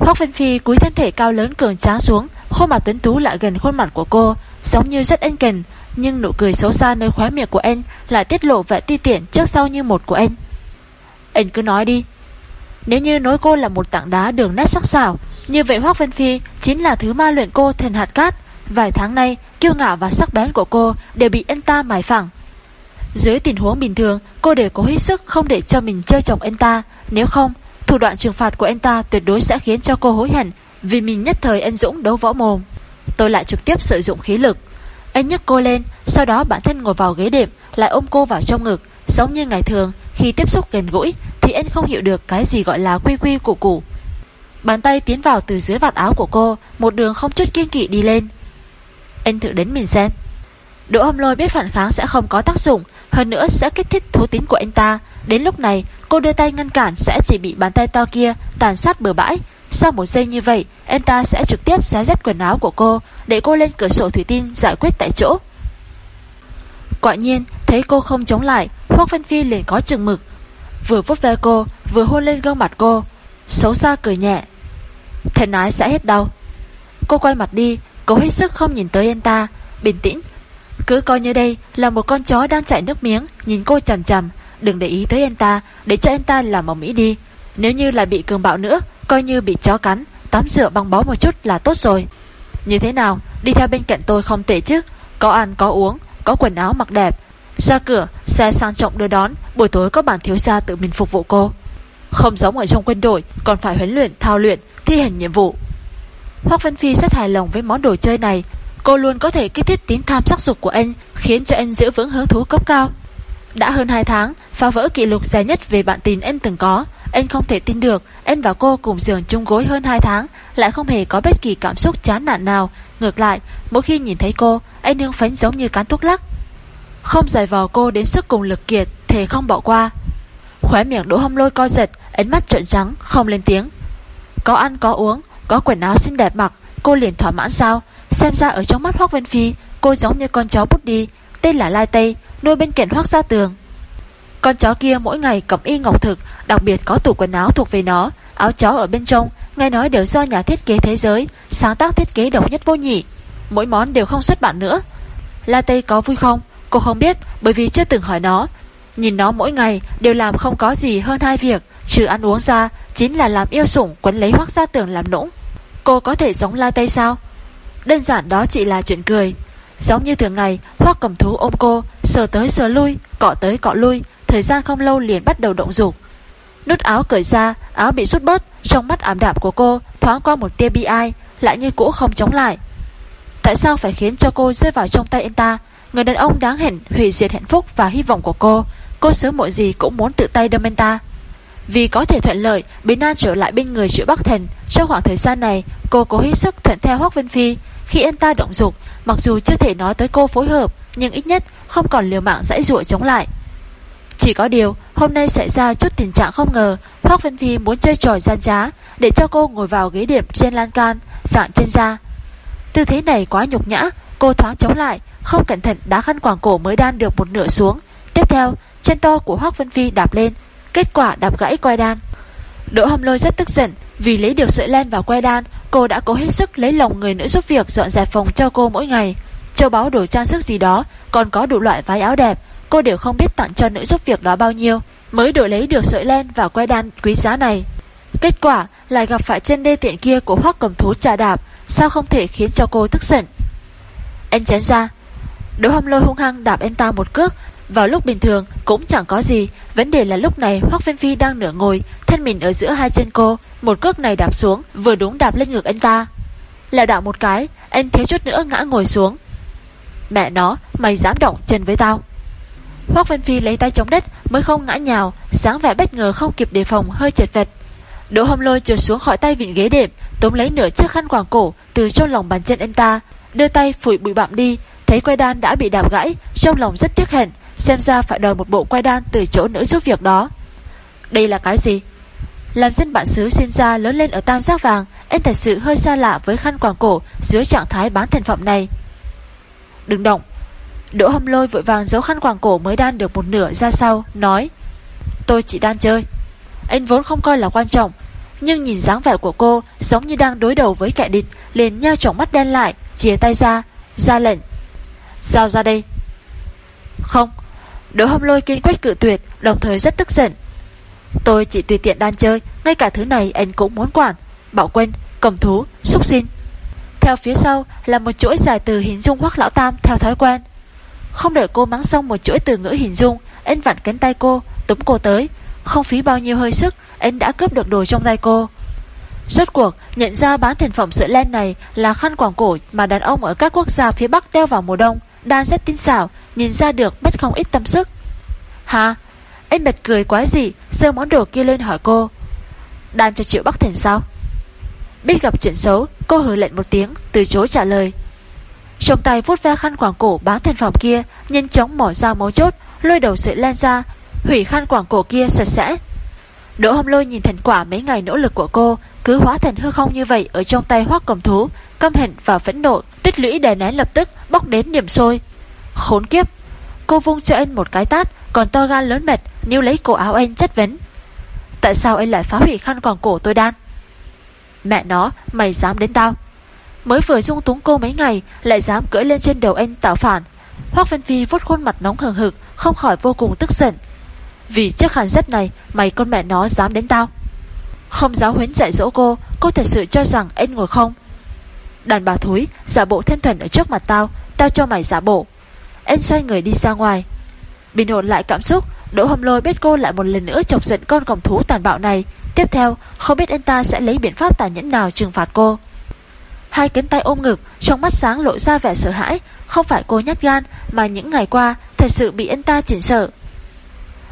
Hoác Vân Phi cúi thân thể cao lớn cường tráng xuống, Khuôn mặt tuấn tú lại gần khuôn mặt của cô, Giống như rất ân cần, Nhưng nụ cười xấu xa nơi khóe miệng của anh Lại tiết lộ vẻ ti tiện trước sau như một của anh. Anh cứ nói đi. Nếu như nói cô là một tảng đá đường nét sắc sảo, Như vậy Hoác Vân Phi Chính là thứ ma luyện cô thành hạt cát. Vài tháng nay, kiêu ngạo và sắc bén của cô Đều bị anh ta mài phẳng. Dưới tình huống bình thường, Cô đều cố hết sức không để cho mình chơi chồng anh ta, Nếu không Thủ đoạn trừng phạt của anh ta tuyệt đối sẽ khiến cho cô hối hận Vì mình nhất thời anh Dũng đấu võ mồm. Tôi lại trực tiếp sử dụng khí lực. Anh nhấc cô lên, Sau đó bản thân ngồi vào ghế đệm, Lại ôm cô vào trong ngực. Giống như ngày thường, Khi tiếp xúc gần gũi, Thì anh không hiểu được cái gì gọi là quy quy củ củ. Bàn tay tiến vào từ dưới vạt áo của cô, Một đường không chút kiên kỵ đi lên. Anh thử đến mình xem. Đỗ hâm lôi biết phản kháng sẽ không có tác dụng, Hơn nữa sẽ kích thích thú tính của anh ta. Đến lúc này, cô đưa tay ngăn cản Sẽ chỉ bị bàn tay to kia tàn sát bừa bãi. Sau một giây như vậy, Anh ta sẽ trực tiếp xé rách quần áo của cô, Để cô lên cửa sổ thủy tinh giải quyết tại chỗ. Quả nhiên, Thấy cô không chống lại, Hoác văn Phi liền có chừng mực. Vừa vuốt ve cô, vừa hôn lên gương mặt cô. Xấu xa cười nhẹ. Thần ái sẽ hết đau. Cô quay mặt đi, Cố hết sức không nhìn tới anh ta. Bình tĩnh cứ coi như đây là một con chó đang chạy nước miếng Nhìn cô chằm chằm. Đừng để ý tới anh ta Để cho anh ta làm mỏng mỹ đi. Nếu như là bị cường bạo nữa Coi như bị chó cắn Tắm rửa băng bó một chút là tốt rồi. Như thế nào? Đi theo bên cạnh tôi không tệ chứ. Có ăn có uống Có quần áo mặc đẹp. Ra cửa Xe sang trọng đưa đón. Buổi tối có bản thiếu gia tự mình phục vụ cô. Không giống ở trong quân đội Còn phải huấn luyện, thao luyện, thi hành nhiệm vụ. Hoác Vân Phi rất hài lòng với món đồ chơi này Cô luôn có thể kích thích tín tham sắc dục của anh, Khiến cho anh giữ vững hứng thú cấp cao. Đã hơn 2 tháng, Phá vỡ kỷ lục dài nhất về bạn tình anh từng có. Anh không thể tin được, Anh và cô cùng giường chung gối hơn 2 tháng, Lại không hề có bất kỳ cảm xúc chán nản nào. Ngược lại, Mỗi khi nhìn thấy cô, Anh nương phấn giống như cán thuốc lắc. Không giải vò cô đến sức cùng lực kiệt, Thề không bỏ qua. Khóe miệng đỗ hâm lôi co giật, Ánh mắt trợn trắng, không lên tiếng. Có ăn, có uống, Có quần áo xinh đẹp mặc, Cô liền thỏa mãn sao? Xem ra ở trong mắt Hoác Vân Phi, Cô giống như con chó bút đi, Tên là Lai Tây, Nuôi bên cạnh Hoác Gia Tường. Con chó kia mỗi ngày cầm y ngọc thực, Đặc biệt có tủ quần áo thuộc về nó, Áo chó ở bên trong, Nghe nói đều do nhà thiết kế thế giới, Sáng tác thiết kế độc nhất vô nhị. Mỗi món đều không xuất bản nữa. Lai Tây có vui không? Cô không biết, bởi vì chưa từng hỏi nó. Nhìn nó mỗi ngày đều làm không có gì hơn hai việc, Trừ ăn uống ra, Chính là làm yêu sủng quấn lấy hoác gia tường làm nũng. Cô có thể giống La Tây sao? Đơn giản đó chỉ là chuyện cười. Giống như thường ngày, Hoác cầm thú ôm cô, Sờ tới sờ lui, Cọ tới cọ lui, Thời gian không lâu liền bắt đầu động dục. Nút áo cởi ra, Áo bị rút bớt, Trong mắt ảm đạm của cô Thoáng qua một tia bi ai, Lại như cũ không chống lại. Tại sao phải khiến cho cô rơi vào trong tay anh ta? Người đàn ông đáng hẹn, hủy diệt hạnh phúc và hy vọng của cô. Cô sớm muộn gì cũng muốn tự tay đâm anh ta. Vì có thể thuận lợi Bình An trở lại bên người triệu Bắc Thần Trong khoảng thời gian này, Cô cố hết sức thuận theo Hoác Vân Phi. Khi anh ta động dục, Mặc dù chưa thể nói tới cô phối hợp, Nhưng ít nhất không còn liều mạng dãy ruộng chống lại. Chỉ có điều, Hôm nay xảy ra chút tình trạng không ngờ, Hoác Vân Phi muốn chơi trò gian trá, Để cho cô ngồi vào ghế điểm trên lan can Dạng trên da. Tư thế này quá nhục nhã, Cô thoáng chống lại, Không cẩn thận đá khăn quảng cổ mới đan được một nửa xuống. Tiếp theo, chân to của Hoác Vân Phi đạp lên Kết quả đạp gãy quai đan. Đỗ hâm lôi rất tức giận, Vì lấy được sợi len vào quai đan, Cô đã cố hết sức lấy lòng người nữ giúp việc Dọn dẹp phòng cho cô mỗi ngày. Châu báu đồ trang sức gì đó, Còn có đủ loại váy áo đẹp, Cô đều không biết tặng cho nữ giúp việc đó bao nhiêu, Mới đổi lấy được sợi len và quai đan quý giá này. Kết quả, lại gặp phải chân đê tiện kia của hoác cầm thú trà đạp, Sao không thể khiến cho cô tức giận? Anh chén ra. Đỗ hâm lôi hung hăng đạp anh ta một cước vào lúc bình thường, cũng chẳng có gì. Vấn đề là lúc này Hoác Viên Phi đang nửa ngồi, Thân mình ở giữa hai chân cô. Một cước này đạp xuống, vừa đúng đạp lên ngực anh ta. Lào đạo một cái, Anh thiếu chút nữa ngã ngồi xuống. Mẹ nó, mày dám động chân với tao. Hoác Viên Phi lấy tay chống đất, Mới không ngã nhào. Sáng vẻ bất ngờ không kịp đề phòng, hơi chật vật. Đỗ hâm lôi trượt xuống khỏi tay vịn ghế đệm tóm lấy nửa chiếc khăn quàng cổ Từ trong lòng bàn chân anh ta. Đưa tay phủi bụi bặm đi, Thấy quay đan đã bị đạp gãy, Trong lòng rất tiếc hẹn Xem ra phải đòi một bộ quay đan từ chỗ nữ giúp việc đó. Đây là cái gì? Làm dân bản xứ sinh ra lớn lên ở Tam Giác Vàng Anh thật sự hơi xa lạ với khăn quàng cổ Dưới trạng thái bán thành phẩm này. Đừng động. Đỗ hâm lôi vội vàng giấu khăn quàng cổ mới đan được một nửa ra sau, Nói, Tôi chỉ đan chơi. Anh vốn không coi là quan trọng, Nhưng nhìn dáng vẻ của cô Giống như đang đối đầu với kẻ địch, Liền nheo trọng mắt đen lại chia tay ra Ra lệnh, Giao ra đây. Không Đỗ hồng lôi kiên quyết cự tuyệt Đồng thời rất tức giận. Tôi chỉ tùy tiện đan chơi Ngay cả thứ này anh cũng muốn quản. Bảo quên, cầm thú, xúc xin Theo phía sau là một chuỗi dài từ hình dung hoắc lão tam theo thói quen. Không đợi cô mắng xong một chuỗi từ ngữ hình dung Anh vặn cánh tay cô Túm cô tới. Không phí bao nhiêu hơi sức Anh đã cướp được đồ trong tay cô. Rốt cuộc nhận ra bán thành phẩm sữa len này Là khăn quảng cổ mà đàn ông ở các quốc gia phía Bắc đeo vào mùa đông Đan rất tinh xảo Nhìn ra được mất không ít tâm sức. Hả? Anh bật cười quá gì Sơ món đồ kia lên hỏi cô. Đan cho Triệu Bắc Thành sao? Biết gặp chuyện xấu, Cô hừ lệnh một tiếng, Từ chối trả lời. Trong tay vuốt ve khăn quảng cổ bán thành phòng kia, Nhanh chóng mỏ ra mấu chốt, Lôi đầu sợi len ra, Hủy khăn quảng cổ kia sạch sẽ. Đỗ hồng lôi nhìn thành quả mấy ngày nỗ lực của cô, Cứ hóa thành hư không như vậy Ở trong tay hoác cầm thú, Căm hận và phẫn nộ, Tích lũy đè nén lập tức Bóc đến điểm sôi. Khốn kiếp. Cô vung cho anh một cái tát, Còn to gan lớn mệt, Níu lấy cổ áo anh chất vấn. Tại sao anh lại phá hủy khăn quàng cổ tôi đan Mẹ nó, Mày dám đến tao. Mới vừa dung túng cô mấy ngày, Lại dám cưỡi lên trên đầu anh tạo phản. Hoác Vân Phi vuốt khuôn mặt nóng hừng hực, Không khỏi vô cùng tức giận. Vì chiếc khăn rất này, Mày con mẹ nó dám đến tao. Không giáo huấn dạy dỗ cô Cô thật sự cho rằng anh ngồi không? Đàn bà thúi, giả bộ thân thuần ở trước mặt tao Tao cho mày giả bộ. Anh xoay người đi ra ngoài. Bình ổn lại cảm xúc, Đỗ hồng lôi biết cô lại một lần nữa chọc giận con còng thú tàn bạo này. Tiếp theo, không biết anh ta sẽ lấy biện pháp tàn nhẫn nào trừng phạt cô. Hai cánh tay ôm ngực, Trong mắt sáng lộ ra vẻ sợ hãi. Không phải cô nhát gan, Mà những ngày qua, thật sự bị anh ta chỉnh sợ.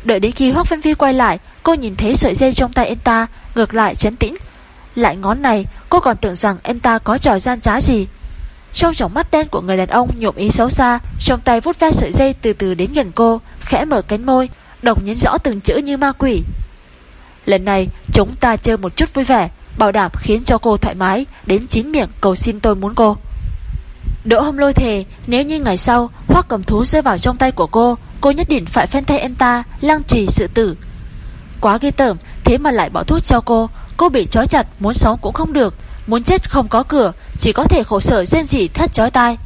Đợi đến khi Hoác Vân Phi quay lại, Cô nhìn thấy sợi dây trong tay anh ta, Ngược lại chấn tĩnh. Lại ngón này, cô còn tưởng rằng anh ta có trò gian trá gì. Trong tròng mắt đen của người đàn ông nhộm ý xấu xa, Trong tay vút ve sợi dây từ từ đến gần cô, Khẽ mở cánh môi, Đọc nhấn rõ từng chữ như ma quỷ. Lần này, chúng ta chơi một chút vui vẻ, Bảo đảm khiến cho cô thoải mái, Đến chín miệng cầu xin tôi muốn cô. Đỗ hôm lôi thề, Nếu như ngày sau Hoác cầm thú rơi vào trong tay của cô Cô nhất định phải phen thay anh ta, Lăng trì sự tử. Quá ghê tởm, Thế mà lại bỏ thuốc cho cô Cô bị trói chặt, Muốn sống cũng không được. Muốn chết không có cửa Chỉ có thể khổ sở rên rỉ thét chói tai.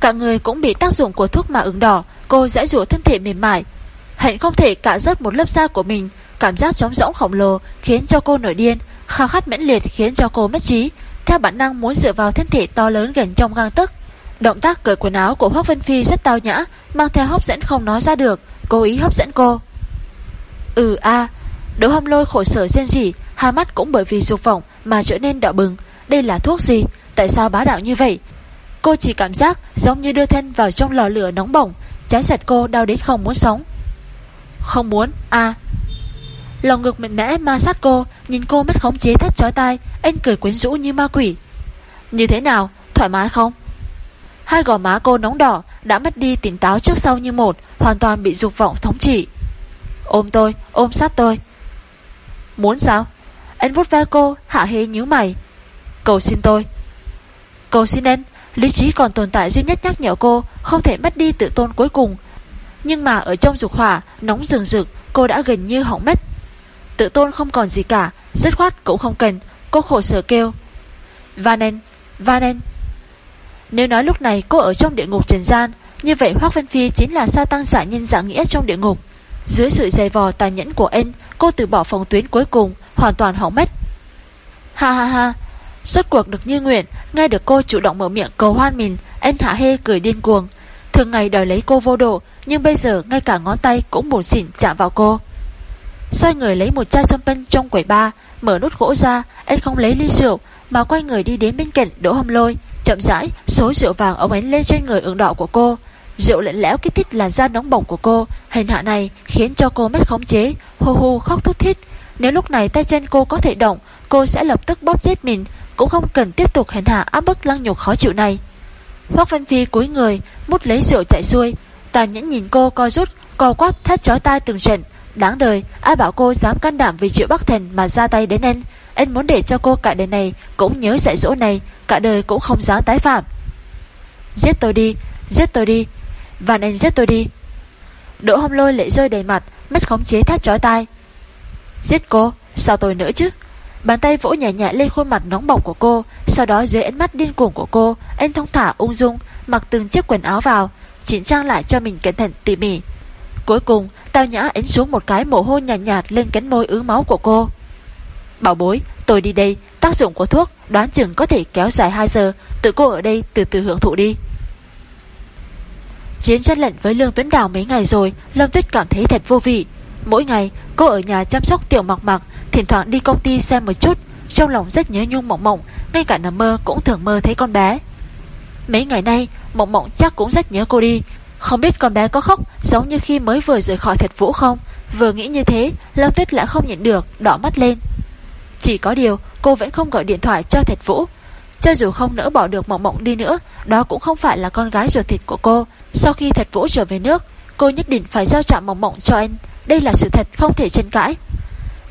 Cả người cũng bị tác dụng của thuốc mà ứng đỏ Cô dãy rủa thân thể mềm mại. Hạnh không thể cạ rớt một lớp da của mình Cảm giác trống rỗng khổng lồ Khiến cho cô nổi điên Khao khát mãnh liệt khiến cho cô mất trí. Theo bản năng muốn dựa vào thân thể to lớn gần trong gang tức Động tác cởi quần áo của Hoác Vân Phi rất tao nhã Mang theo hấp dẫn không nói ra được Cố ý hấp dẫn cô. Ừ a à, Đỗ hâm lôi khổ sở riêng gì Hai mắt cũng bởi vì dục vọng mà trở nên đỏ bừng. Đây là thuốc gì? Tại sao bá đạo như vậy? Cô chỉ cảm giác giống như đưa thân vào trong lò lửa nóng bỏng. Trái sạch cô đau đến không muốn sống. Không muốn? À. A Lòng ngực mạnh mẽ ma sát cô Nhìn cô mất khống chế thét chói tai Anh cười quyến rũ như ma quỷ. Như thế nào, thoải mái không? Hai gò má cô nóng đỏ Đã mất đi tỉnh táo trước sau như một Hoàn toàn bị dục vọng thống trị. Ôm tôi, ôm sát tôi. Muốn sao? Anh vút ve cô, hạ hế nhíu mày. Cầu xin tôi. Cầu xin anh Lý trí còn tồn tại duy nhất nhắc nhở cô Không thể mất đi tự tôn cuối cùng. Nhưng mà ở trong dục hỏa Nóng rừng rực Cô đã gần như hỏng mất. Tự tôn không còn gì cả Dứt khoát cũng không cần Cô khổ sở kêu. Vanen, Vanen Nếu nói lúc này cô ở trong địa ngục trần gian Như vậy Hoác Vân Phi chính là sa tăng giả nhân giả nghĩa trong địa ngục. Dưới sự dày vò tàn nhẫn của anh Cô từ bỏ phòng tuyến cuối cùng, Hoàn toàn hỏng mất. Ha ha ha. Suốt cuộc được như nguyện Nghe được cô chủ động mở miệng cầu hoan mình Anh Hạ Hê cười điên cuồng. Thường ngày đòi lấy cô vô độ, Nhưng bây giờ ngay cả ngón tay cũng buồn xỉn chạm vào cô. Xoay người lấy một chai sâm pân trong quầy ba Mở nút gỗ ra Anh không lấy ly rượu, Mà quay người đi đến bên cạnh đỗ hâm lôi, Chậm rãi số rượu vàng ống ánh lên trên người ứng đỏ của cô. Rượu lạnh lẽo kích thích làn da nóng bỏng của cô Hình hạ này khiến cho cô mất khống chế Hô hô khóc thút thít Nếu lúc này tay chân cô có thể động Cô sẽ lập tức bóp chết mình Cũng không cần tiếp tục hình hạ áp bức lăng nhục khó chịu này Hoác Văn Phi cúi người Mút lấy rượu chạy xuôi Tàn nhẫn nhìn cô co rút Co quắp thét chói tai từng trận Đáng đời, ai bảo cô dám can đảm vì triệu Bắc Thần mà ra tay đến anh. Anh muốn để cho cô cả đời này cũng nhớ dạy dỗ này, cả đời cũng không dám tái phạm. Giết tôi đi, giết tôi đi, và anh giết tôi đi. Đỗ hông lôi lệ rơi đầy mặt, mất khống chế thét trói tai. Giết cô, sao tôi nữa chứ? Bàn tay vỗ nhẹ nhẹ lên khuôn mặt nóng bỏng của cô, sau đó dưới ánh mắt điên cuồng của cô, anh thông thả ung dung, mặc từng chiếc quần áo vào, chỉnh trang lại cho mình cẩn thận tỉ mỉ. Cuối cùng, Tao Nhã ấn xuống một cái mồ hôi nhạt, nhạt lên cánh môi ứ máu của cô. Bảo bối, tôi đi đây, tác dụng của thuốc đoán chừng có thể kéo dài 2 giờ, tự cô ở đây từ từ hưởng thụ đi. Chiến chất lệnh với Lương Tuấn Đào mấy ngày rồi, Lâm Tuyết cảm thấy thật vô vị. Mỗi ngày, cô ở nhà chăm sóc tiểu mặc mặc, thỉnh thoảng đi công ty xem một chút, trong lòng rất nhớ nhung mộng mộng, ngay cả nằm mơ cũng thường mơ thấy con bé. Mấy ngày nay, mộng mộng chắc cũng rất nhớ cô đi, không biết con bé có khóc giống như khi mới vừa rời khỏi thạch vũ không? Vừa nghĩ như thế, Lâm Tuyết lại không nhận được, đỏ mắt lên. Chỉ có điều, cô vẫn không gọi điện thoại cho thạch vũ. Cho dù không nỡ bỏ được mộng mộng đi nữa, đó cũng không phải là con gái ruột thịt của cô. Sau khi thật vũ trở về nước, cô nhất định phải giao trạm mộng mộng cho anh. Đây là sự thật không thể tranh cãi.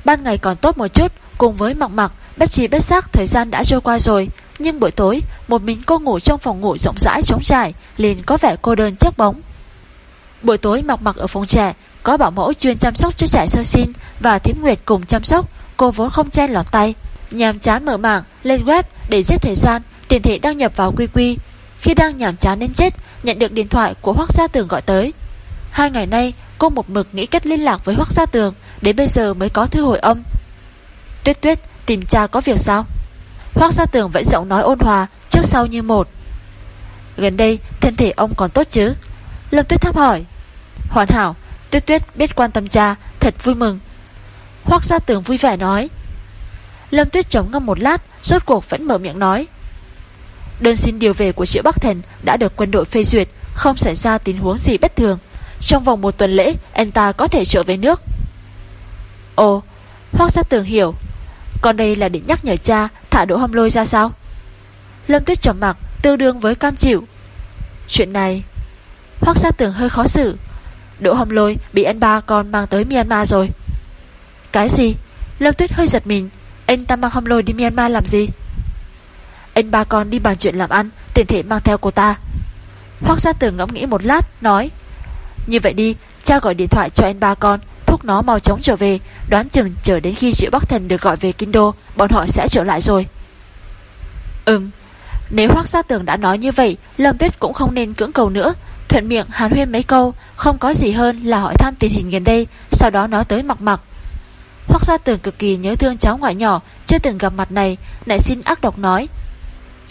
Ban ngày còn tốt một chút, cùng với mặc mặc, bất trí bất giác thời gian đã trôi qua rồi. Nhưng buổi tối, một mình cô ngủ trong phòng ngủ rộng rãi trống trải, liền có vẻ cô đơn chắc bóng. Buổi tối mặc mặc ở phòng trẻ, có bảo mẫu chuyên chăm sóc cho trẻ sơ sinh và thiếm nguyệt cùng chăm sóc, cô vốn không chen lọt tay. Nhàm chán mở mạng, lên web để giết thời gian, tiền thể đăng nhập vào quy quy. Khi đang nhàm chán đến chết, nhận được điện thoại của Hoác Gia Tường gọi tới. Hai ngày nay, cô một mực nghĩ cách liên lạc với Hoác Gia Tường, đến bây giờ mới có thư hồi âm. Tuyết tuyết, tìm cha có việc sao? Hoác Gia Tường vẫn giọng nói ôn hòa, trước sau như một. Gần đây, thân thể ông còn tốt chứ? Lâm Tuyết thăm hỏi. Hoàn hảo, Tuyết Tuyết biết quan tâm cha, thật vui mừng. Hoác Gia Tường vui vẻ nói. Lâm Tuyết chống ngâm một lát, rốt cuộc vẫn mở miệng nói. Đơn xin điều về của Triệu Bắc Thần đã được quân đội phê duyệt, không xảy ra tình huống gì bất thường. Trong vòng một tuần lễ, anh ta có thể trở về nước. Ồ, Hoác Gia Tường hiểu. Còn đây là định nhắc nhở cha thả đỗ hâm lôi ra sao? Lâm Tuyết trầm mặc, tương đương với cam chịu. Chuyện này... Hoác Gia Tường hơi khó xử. Đỗ hâm lôi bị anh ba con mang tới Myanmar rồi. Cái gì? Lâm Tuyết hơi giật mình. Anh ta mang hâm lôi đi Myanmar làm gì? Anh ba con đi bàn chuyện làm ăn, tiền thể mang theo cô ta. Hoác Gia Tưởng ngẫm nghĩ một lát, nói Như vậy đi, cha gọi điện thoại cho anh ba con thúc nó mau chóng trở về Đoán chừng chờ đến khi triệu Bắc Thần được gọi về Kinh Đô Bọn họ sẽ trở lại rồi Ừm Nếu Hoác Gia Tưởng đã nói như vậy Lâm Tuyết cũng không nên cưỡng cầu nữa Thuận miệng hàn huyên mấy câu Không có gì hơn là hỏi thăm tình hình gần đây Sau đó nói tới mặc mặc Hoác Gia Tường cực kỳ nhớ thương cháu ngoại nhỏ, Chưa từng gặp mặt này, Lại xin ác độc nói.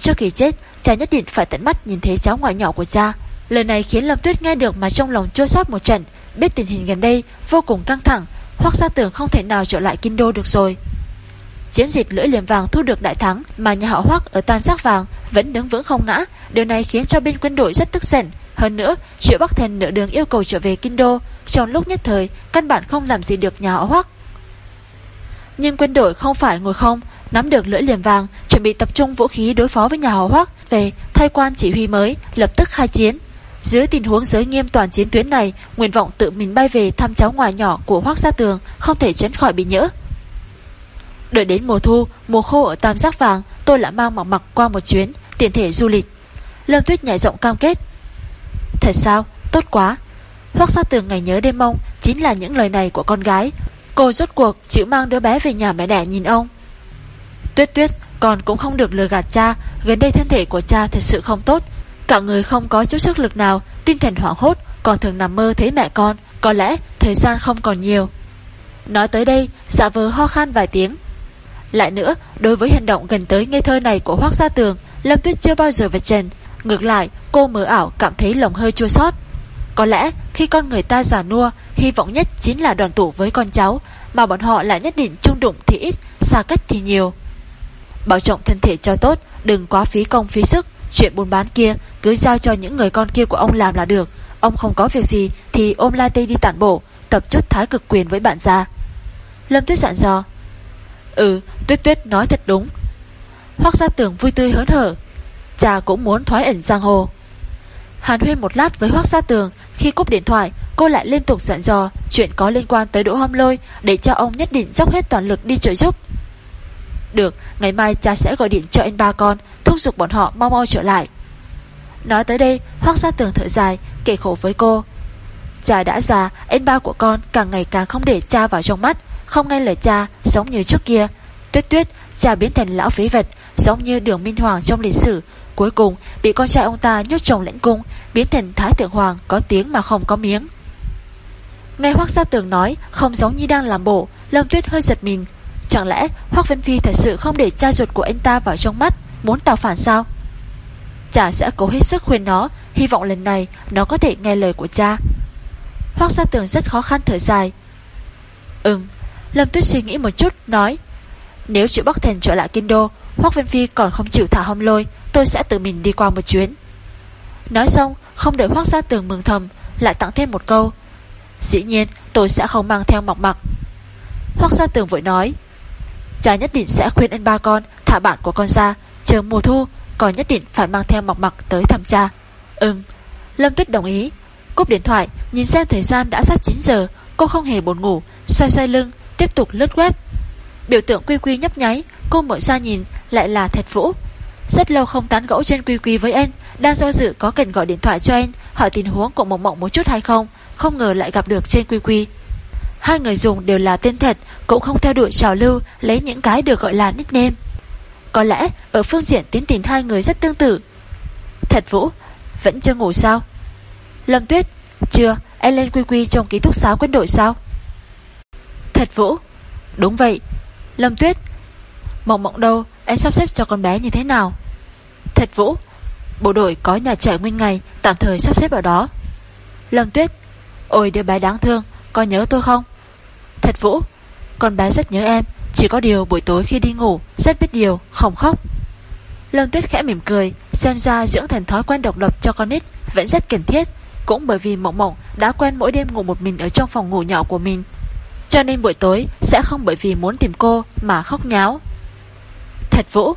Trước khi chết, cha nhất định phải tận mắt nhìn thấy cháu ngoại nhỏ của cha. Lời này khiến Lâm Tuyết nghe được mà trong lòng chua sót một trận. Biết tình hình gần đây vô cùng căng thẳng Hoác gia tưởng không thể nào trở lại kinh đô được rồi. Chiến dịch lưỡi liềm vàng thu được đại thắng, Mà nhà họ Hoác ở tam giác vàng Vẫn đứng vững không ngã. Điều này khiến cho bên quân đội rất tức giận. Hơn nữa, Triệu Bắc Thần nửa đường yêu cầu trở về kinh đô. Trong lúc nhất thời, Căn bản không làm gì được nhà họ Hoác nhưng quân đội không phải ngồi không Nắm được lưỡi liềm vàng Chuẩn bị tập trung vũ khí đối phó với nhà họ Hoác Về thay quan chỉ huy mới Lập tức khai chiến dưới tình huống giới nghiêm toàn chiến tuyến này, nguyện vọng tự mình bay về thăm cháu ngoài nhỏ của Hoác Gia Tường không thể tránh khỏi bị nhỡ. Đợi đến mùa thu, mùa khô ở Tam Giác Vàng, tôi lại mang mặc mặc qua một chuyến, tiện thể du lịch. Lâm Tuyết nhảy rộng cam kết. Thật sao? Tốt quá. Hoác Gia Tường ngày nhớ đêm mong chính là những lời này của con gái. Cô rốt cuộc chịu mang đứa bé về nhà mẹ đẻ nhìn ông. Tuyết tuyết, còn cũng không được lừa gạt cha, gần đây thân thể của cha thật sự không tốt, Cả người không có chút sức lực nào Tinh thần hoảng hốt Còn thường nằm mơ thấy mẹ con Có lẽ thời gian không còn nhiều. Nói tới đây Dạ vờ ho khan vài tiếng. Lại nữa Đối với hành động gần tới ngây thơ này của Hoác Gia Tường Lâm Tuyết chưa bao giờ vạch trần. Ngược lại cô mơ ảo cảm thấy lòng hơi chua xót. Có lẽ khi con người ta già nua, Hy vọng nhất chính là đoàn tụ với con cháu, Mà bọn họ lại nhất định chung đụng thì ít, Xa cách thì nhiều. Bảo trọng thân thể cho tốt, Đừng quá phí công phí sức, Chuyện buôn bán kia cứ giao cho những người con kia của ông làm là được. Ông không có việc gì Thì ôm La Tây đi tản bộ, Tập chút thái cực quyền với bạn già. Lâm Tuyết dặn dò. Ừ Tuyết Tuyết nói thật đúng. Hoác gia tưởng vui tươi hớn hở. Cha cũng muốn thoái ẩn giang hồ. Hàn huyên một lát với Hoác gia tường khi cúp điện thoại Cô lại liên tục dặn dò chuyện có liên quan tới Đỗ Hâm Lôi để cho ông nhất định dốc hết toàn lực đi trợ giúp. Được, ngày mai cha sẽ gọi điện cho anh ba con, thúc giục bọn họ mau mau trở lại. Nói tới đây, Hoác Gia Tường thở dài, kể khổ với cô. Cha đã già, anh ba của con càng ngày càng không để cha vào trong mắt, không nghe lời cha, giống như trước kia. Tuyết tuyết, cha biến thành lão phế vật, giống như đường Minh Hoàng trong lịch sử. Cuối cùng, bị con trai ông ta nhốt chồng lãnh cung, biến thành Thái Thượng Hoàng có tiếng mà không có miếng. Nghe Hoác Gia Tường nói, không giống như đang làm bộ, Lâm Tuyết hơi giật mình. Chẳng lẽ Hoác Vân Phi thật sự không để cha ruột của anh ta vào trong mắt, muốn tạo phản sao? Cha sẽ cố hết sức khuyên nó, hy vọng lần này nó có thể nghe lời của cha. Hoác Gia Tường rất khó khăn thở dài. Ừm, Lâm Tuyết suy nghĩ một chút, nói Nếu chịu Bắc thành trở lại Kinh Đô, Hoác Vân Phi còn không chịu thả hông lôi, tôi sẽ tự mình đi qua một chuyến. Nói xong, không đợi Hoác Gia Tường mừng thầm, lại tặng thêm một câu. Dĩ nhiên, tôi sẽ không mang theo mọc mặc. Hoác Gia Tường vội nói, cha nhất định sẽ khuyên anh ba con thả bạn của con ra, chờ mùa thu, còn nhất định phải mang theo mọc mặc tới thăm cha. Ừm, Lâm Tuyết đồng ý. Cúp điện thoại, nhìn xem thời gian đã sắp 9 giờ, cô không hề buồn ngủ, xoay xoay lưng, tiếp tục lướt web. Biểu tượng quy quy nhấp nháy, cô mở ra nhìn, lại là Thạch Vũ. Rất lâu không tán gẫu trên quy quy với anh, đang do dự có cần gọi điện thoại cho anh, hỏi tình huống của Mộng Mộng một chút hay không, không ngờ lại gặp được trên quy quy. Hai người dùng đều là tên thật, cũng không theo đuổi trào lưu, lấy những cái được gọi là nickname. Có lẽ ở phương diện tiến tình hai người rất tương tự. Thật Vũ, vẫn chưa ngủ sao? Lâm Tuyết, chưa, em lên quy quy trong ký túc xá quân đội sao? Thật Vũ, đúng vậy. Lâm Tuyết, mộng mộng đâu, em sắp xếp cho con bé như thế nào? Thạch Vũ, bộ đội có nhà trẻ nguyên ngày, tạm thời sắp xếp ở đó. Lâm Tuyết, ôi đứa bé đáng thương, có nhớ tôi không? Thạch Vũ, con bé rất nhớ em, chỉ có điều buổi tối khi đi ngủ Rất biết điều, không khóc. Lâm Tuyết khẽ mỉm cười Xem ra dưỡng thành thói quen độc lập cho con nít Vẫn rất cần thiết Cũng bởi vì Mộng Mộng đã quen mỗi đêm ngủ một mình Ở trong phòng ngủ nhỏ của mình. Cho nên buổi tối sẽ không bởi vì muốn tìm cô Mà khóc nháo. Thạch Vũ.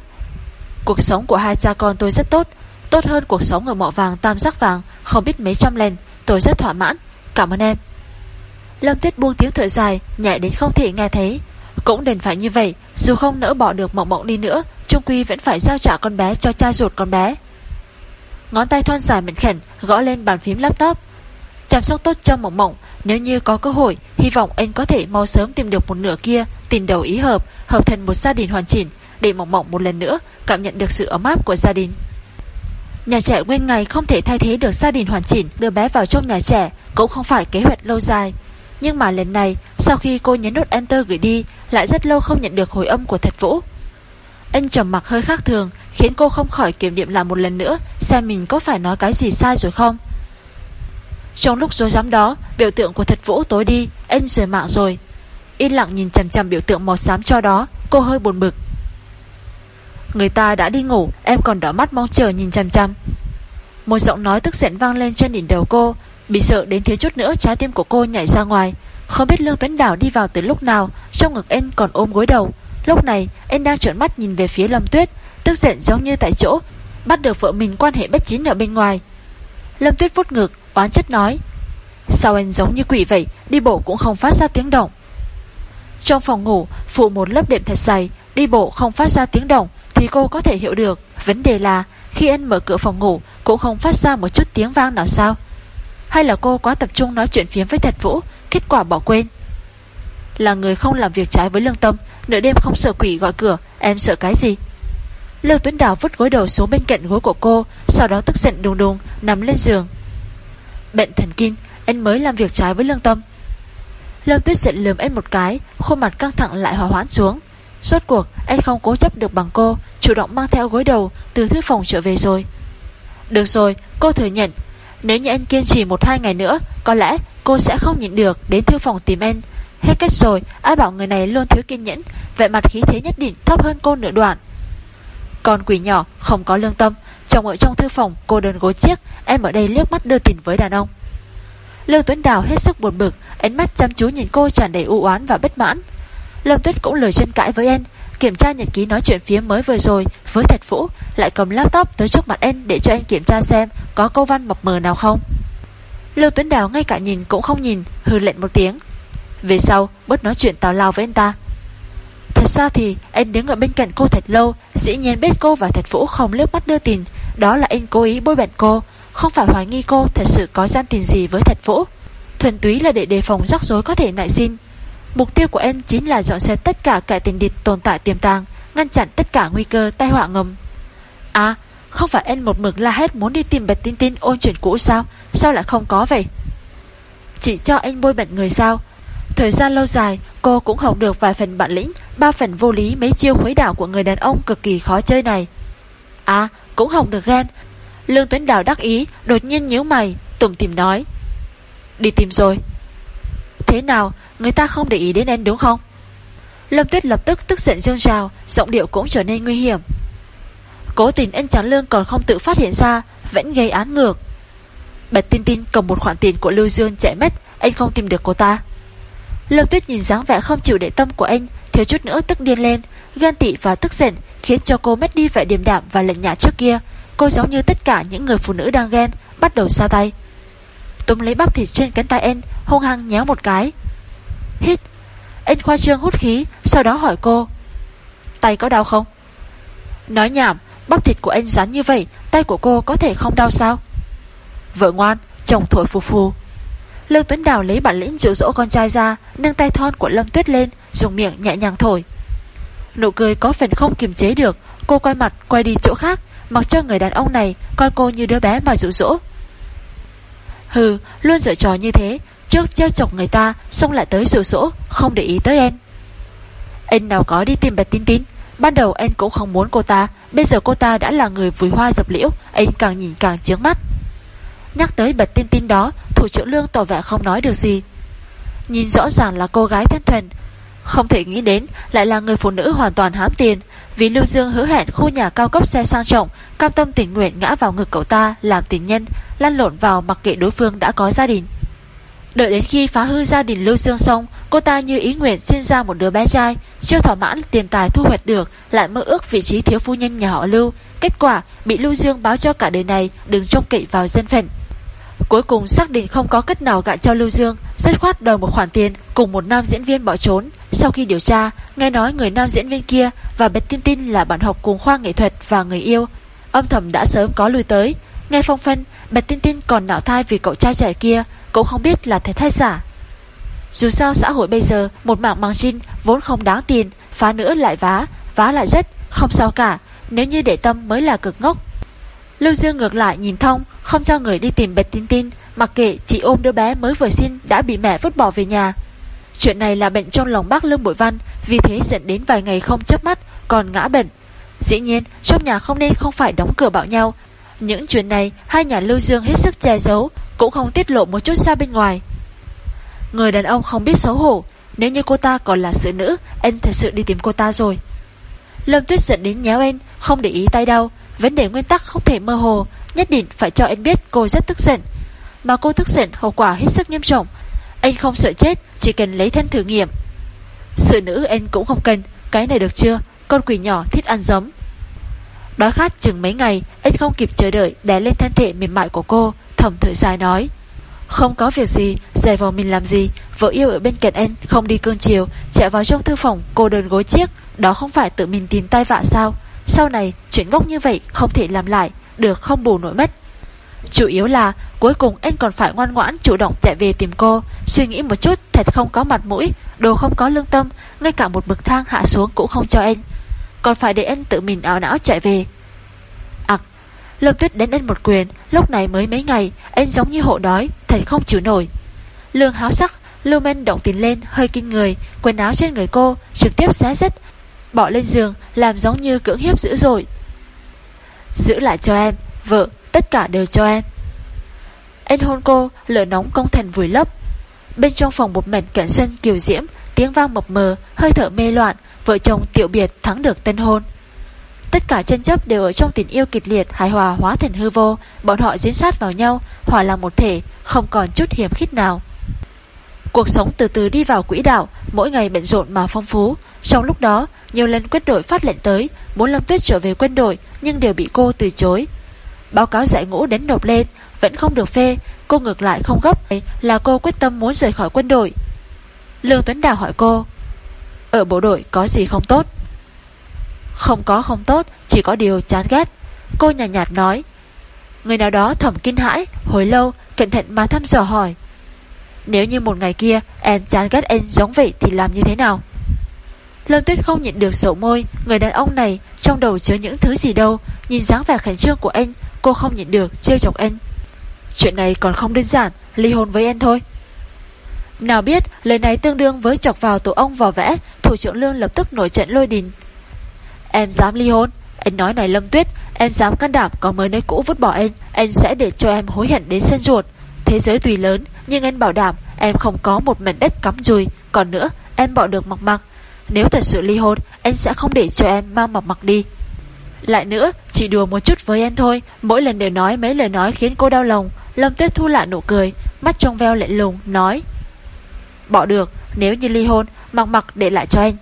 Cuộc sống của hai cha con tôi rất tốt. Tốt hơn cuộc sống ở mọ vàng tam giác vàng, Không biết mấy trăm lần. Tôi rất thỏa mãn. Cảm ơn em. Lâm Tuyết buông tiếng thở dài, Nhẹ đến không thể nghe thấy. Cũng đành phải như vậy, Dù không nỡ bỏ được mộng mộng đi nữa, Trung Quy vẫn phải giao trả con bé cho cha ruột con bé. Ngón tay thon dài mịn khẩn, Gõ lên bàn phím laptop. Chăm sóc tốt cho mộng mộng, Nếu như có cơ hội, Hy vọng anh có thể mau sớm tìm được một nửa kia, Tìm đầu ý hợp Hợp thành một gia đình hoàn chỉnh. Để mộng mộng một lần nữa, Cảm nhận được sự ấm áp của gia đình. Nhà trẻ nguyên ngày không thể thay thế được gia đình hoàn chỉnh Đưa bé vào trong nhà trẻ, Cũng không phải kế hoạch lâu dài. Nhưng mà lần này, Sau khi cô nhấn nút enter gửi đi, Lại rất lâu không nhận được hồi âm của thật vũ. Anh trầm mặc hơi khác thường, Khiến cô không khỏi kiểm điểm lại một lần nữa, Xem mình có phải nói cái gì sai rồi không. Trong lúc dối rắm đó, Biểu tượng của thật vũ tối đi, Anh rời mạng rồi. Yên lặng nhìn chầm chầm biểu tượng màu xám cho đó, Cô hơi buồn bực. Người ta đã đi ngủ, Em còn đỏ mắt mong chờ nhìn chăm chăm. Một giọng nói tức giận vang lên trên đỉnh đầu cô, Bị sợ đến thiếu chút nữa trái tim của cô nhảy ra ngoài. Không biết Lương Tuấn Đảo đi vào từ lúc nào, Trong ngực em còn ôm gối đầu. Lúc này, em đang trợn mắt nhìn về phía Lâm Tuyết, Tức giận giống như tại chỗ, Bắt được vợ mình quan hệ bất chính ở bên ngoài. Lâm Tuyết vút ngực, Oán chất nói, Sao anh giống như quỷ vậy, Đi bộ cũng không phát ra tiếng động. Trong phòng ngủ, Phụ một lớp đệm thật dày Đi bộ không phát ra tiếng động Thì cô có thể hiểu được. Vấn đề là, khi anh mở cửa phòng ngủ, Cũng không phát ra một chút tiếng vang nào sao? Hay là cô quá tập trung nói chuyện phiếm với Thật Vũ, Kết quả bỏ quên? Là người không làm việc trái với lương tâm, Nửa đêm không sợ quỷ gọi cửa, Em sợ cái gì? Lưu Tuấn Đào vứt gối đầu xuống bên cạnh gối của cô, Sau đó tức giận đùng đùng, nằm lên giường. Bệnh thần kinh, Anh mới làm việc trái với lương tâm. Lâm Tuyết giận lườm anh một cái, Khuôn mặt căng thẳng lại hòa hoãn xuống. Suốt cuộc, anh không cố chấp được bằng cô, Chủ động mang theo gối đầu Từ thư phòng trở về rồi. Được rồi, cô thừa nhận. Nếu như anh kiên trì một hai ngày nữa, Có lẽ cô sẽ không nhịn được Đến thư phòng tìm anh. Hết cách rồi, ai bảo người này luôn thiếu kiên nhẫn Vậy mặt khí thế nhất định thấp hơn cô nửa đoạn. Còn quỷ nhỏ, không có lương tâm. Chồng ở trong thư phòng, cô đơn gối chiếc, Em ở đây liếc mắt đưa tình với đàn ông. Lương Tuấn Đào hết sức buồn bực, Ánh mắt chăm chú nhìn cô tràn đầy u oán và bất mãn. Lâm Tuyết cũng lời chân cãi với em Kiểm tra nhật ký nói chuyện phía mới vừa rồi Với Thạch Vũ, Lại cầm laptop tới trước mặt em Để cho anh kiểm tra xem Có câu văn mập mờ nào không. Lưu Tuấn Đào ngay cả nhìn cũng không nhìn Hư lệnh một tiếng. Về sau, bớt nói chuyện tào lao với anh ta. Thật ra thì anh đứng ở bên cạnh cô thật lâu, Dĩ nhiên biết cô và Thạch Vũ không liếc mắt đưa tình Đó là anh cố ý bôi bẹn cô, Không phải hoài nghi cô thật sự có gian tình gì với Thạch Vũ. Thuần túy là để đề phòng rắc rối có thể nại xin Mục tiêu của em chính là dọn xét tất cả kẻ tình địch tồn tại tiềm tàng, Ngăn chặn tất cả nguy cơ tai họa ngầm. À không phải em một mực la hét muốn đi tìm Bạch tinh tinh ôn chuyện cũ sao? Sao lại không có vậy? Chỉ cho anh bôi bệnh người sao? Thời gian lâu dài, cô cũng học được vài phần bản lĩnh, Ba phần vô lý mấy chiêu khuấy đảo của người đàn ông cực kỳ khó chơi này. À cũng học được ghen. Lương Tuấn Đào đắc ý, Đột nhiên nhíu mày Tùng tìm nói. Đi tìm rồi. Thế nào, người ta không để ý đến anh đúng không? Lâm Tuyết lập tức tức giận dương trào, Giọng điệu cũng trở nên nguy hiểm. Cố tình anh chán Lương còn không tự phát hiện ra, Vẫn gây án ngược. Bạch Tin Tin cầm một khoản tiền của Lưu Dương chạy mất, Anh không tìm được cô ta. Lâm Tuyết nhìn dáng vẻ không chịu để tâm của anh, Thiếu chút nữa tức điên lên Gan tị và tức giận Khiến cho cô mất đi vẻ điềm đạm và lạnh nhạt trước kia. Cô giống như tất cả những người phụ nữ đang ghen, Bắt đầu xa tay. Túm lấy bắp thịt trên cánh tay em Hung hăng nhéo một cái. Hít. Anh khoa trương hút khí, Sau đó hỏi cô. Tay có đau không? Nói nhảm, Bắp thịt của anh rắn như vậy, Tay của cô có thể không đau sao? Vợ ngoan, Chồng thổi phù phù. Lương Tuấn Đào lấy bản lĩnh dụ dỗ con trai ra, Nâng tay thon của Lâm Tuyết lên, Dùng miệng nhẹ nhàng thổi. Nụ cười có phần không kiềm chế được, Cô quay mặt, quay đi chỗ khác, Mặc cho người đàn ông này coi cô như đứa bé mà dụ dỗ. Hừ Luôn dở trò như thế. Trước treo chọc người ta Xong lại tới rủ sỗ, Không để ý tới em. Anh nào có đi tìm bạch tín tín Ban đầu anh cũng không muốn cô ta. Bây giờ cô ta đã là người vùi hoa dập liễu Anh càng nhìn càng chướng mắt. Nhắc tới bật tin tin đó Thủ trưởng lương tỏ vẻ không nói được gì. Nhìn rõ ràng là cô gái thân thuần. Không thể nghĩ đến Lại là người phụ nữ hoàn toàn hám tiền. Vì Lưu Dương hứa hẹn khu nhà cao cấp xe sang trọng, Cam tâm tình nguyện ngã vào ngực cậu ta Làm tình nhân, Lăn lộn vào mặc kệ đối phương đã có gia đình. Đợi đến khi phá hư gia đình Lưu Dương xong, Cô ta như ý nguyện sinh ra một đứa bé trai Chưa thỏa mãn tiền tài thu hoạch được, Lại mơ ước vị trí thiếu phu nhân nhà họ Lưu. Kết quả, bị Lưu Dương báo cho cả đời này, Đừng trông cậy vào dân phận. Cuối cùng xác định không có cách nào gạ cho Lưu Dương Rất khoát đòi một khoản tiền Cùng một nam diễn viên bỏ trốn. Sau khi điều tra, Nghe nói người nam diễn viên kia Và Bạch Tin Tin là bạn học cùng khoa nghệ thuật Và người yêu. Âm thầm đã sớm có lui tới. Nghe phong phân, Bạch Tin Tin còn nạo thai vì cậu trai trẻ kia, Cũng không biết là thật hay giả. Dù sao xã hội bây giờ, Một mạng bằng jean vốn không đáng tiền, Phá nữa lại vá Vá lại rất, Không sao cả, Nếu như để tâm mới là cực ngốc. Lưu Dương ngược lại nhìn thông, Không cho người đi tìm Bạch Tin Tin Mặc kệ chỉ ôm đứa bé mới vừa sinh Đã bị mẹ vứt bỏ về nhà. Chuyện này là bệnh trong lòng bác Lương Bội Văn, Vì thế dẫn đến vài ngày không chấp mắt, Còn ngã bệnh. Dĩ nhiên, trong nhà không nên không phải đóng cửa bảo nhau. Những chuyện này, Hai nhà Lưu Dương hết sức che giấu, Cũng không tiết lộ một chút ra bên ngoài. Người đàn ông không biết xấu hổ, Nếu như cô ta còn là sự nữ, Anh thật sự đi tìm cô ta rồi. Lâm Tuyết giận đến nhéo anh, Không để ý tay đau. Vấn đề nguyên tắc không thể mơ hồ, Nhất định phải cho anh biết cô rất tức giận. Mà cô tức giận, hậu quả hết sức nghiêm trọng. Anh không sợ chết, Chỉ cần lấy thân thử nghiệm. Sự nữ anh cũng không cần, Cái này được chưa? Con quỷ nhỏ thích ăn giống. Đói khát chừng mấy ngày, Anh không kịp chờ đợi, đè lên thân thể mềm mại của cô, Thầm thở dài nói. Không có việc gì, dè vào mình làm gì? Vợ yêu ở bên cạnh anh, Không đi cương chiều Chạy vào trong thư phòng, cô đơn gối chiếc, Đó không phải tự mình tìm tai vạ sao? Sau này, chuyện ngốc như vậy không thể làm lại, Được không bù nổi mất. Chủ yếu là cuối cùng anh còn phải ngoan ngoãn Chủ động chạy về tìm cô Suy nghĩ một chút thật không có mặt mũi Đồ không có lương tâm Ngay cả một bậc thang hạ xuống cũng không cho anh Còn phải để anh tự mình ảo não chạy về. Ặc à, Lâm Tuyết đến anh một quyền Lúc này mới mấy ngày Anh giống như hộ đói Thật không chịu nổi. Lương háo sắc Lưu Men động tiền lên hơi kinh người Quần áo trên người cô trực tiếp xé rách Bỏ lên giường Làm giống như cưỡng hiếp dữ dội. Giữ lại cho em Vợ tất cả đều cho em. Anh hôn cô, Lửa nóng công thành vùi lấp. Bên trong phòng một mảnh cảnh xuân kiều diễm, Tiếng vang mập mờ, Hơi thở mê loạn, Vợ chồng tiểu biệt thắng được tân hôn. Tất cả chân chấp đều ở trong tình yêu kịch liệt, Hài hòa hóa thành hư vô. Bọn họ diễn sát vào nhau, Hòa làm một thể, Không còn chút hiểm khích nào. Cuộc sống từ từ đi vào quỹ đạo, Mỗi ngày bận rộn mà phong phú. Trong lúc đó, nhiều lần quân đội phát lệnh tới, Muốn Lâm Tuyết trở về quân đội, Nhưng đều bị cô từ chối. Báo cáo giải ngũ đến nộp lên, Vẫn không được phê, Cô ngược lại không gấp, Là cô quyết tâm muốn rời khỏi quân đội. Lương Tuấn Đào hỏi cô, Ở bộ đội có gì không tốt? Không có không tốt, Chỉ có điều chán ghét. Cô nhạt nhạt nói, Người nào đó thẩm kinh hãi, Hồi lâu, cẩn thận mà thăm dò hỏi. Nếu như một ngày kia Em chán ghét anh giống vậy thì làm như thế nào? Lâm Tuyết không nhịn được sổ môi, Người đàn ông này trong đầu chứa những thứ gì đâu, Nhìn dáng vẻ khẩn trương của anh Cô không nhịn được trêu chọc anh. Chuyện này còn không đơn giản, Ly hôn với anh thôi. Nào biết, lời này tương đương với chọc vào tổ ông vỏ vẽ, Thủ trưởng lương lập tức nổi trận lôi đình. Em dám ly hôn, Anh nói này Lâm Tuyết, Em dám can đảm có mới nơi cũ vứt bỏ anh Anh sẽ để cho em hối hận đến sân ruột. Thế giới tùy lớn, Nhưng anh bảo đảm em không có một mảnh đất cắm dùi Còn nữa, em bỏ được mặc mặc. Nếu thật sự ly hôn, Anh sẽ không để cho em mang mặc mặc đi. Lại nữa chỉ đùa một chút với em thôi. Mỗi lần đều nói mấy lời nói khiến cô đau lòng. Lâm Tuyết thu lại nụ cười Mắt trong veo lạnh lùng nói Bỏ được Nếu như ly hôn Mặc mặc để lại cho anh.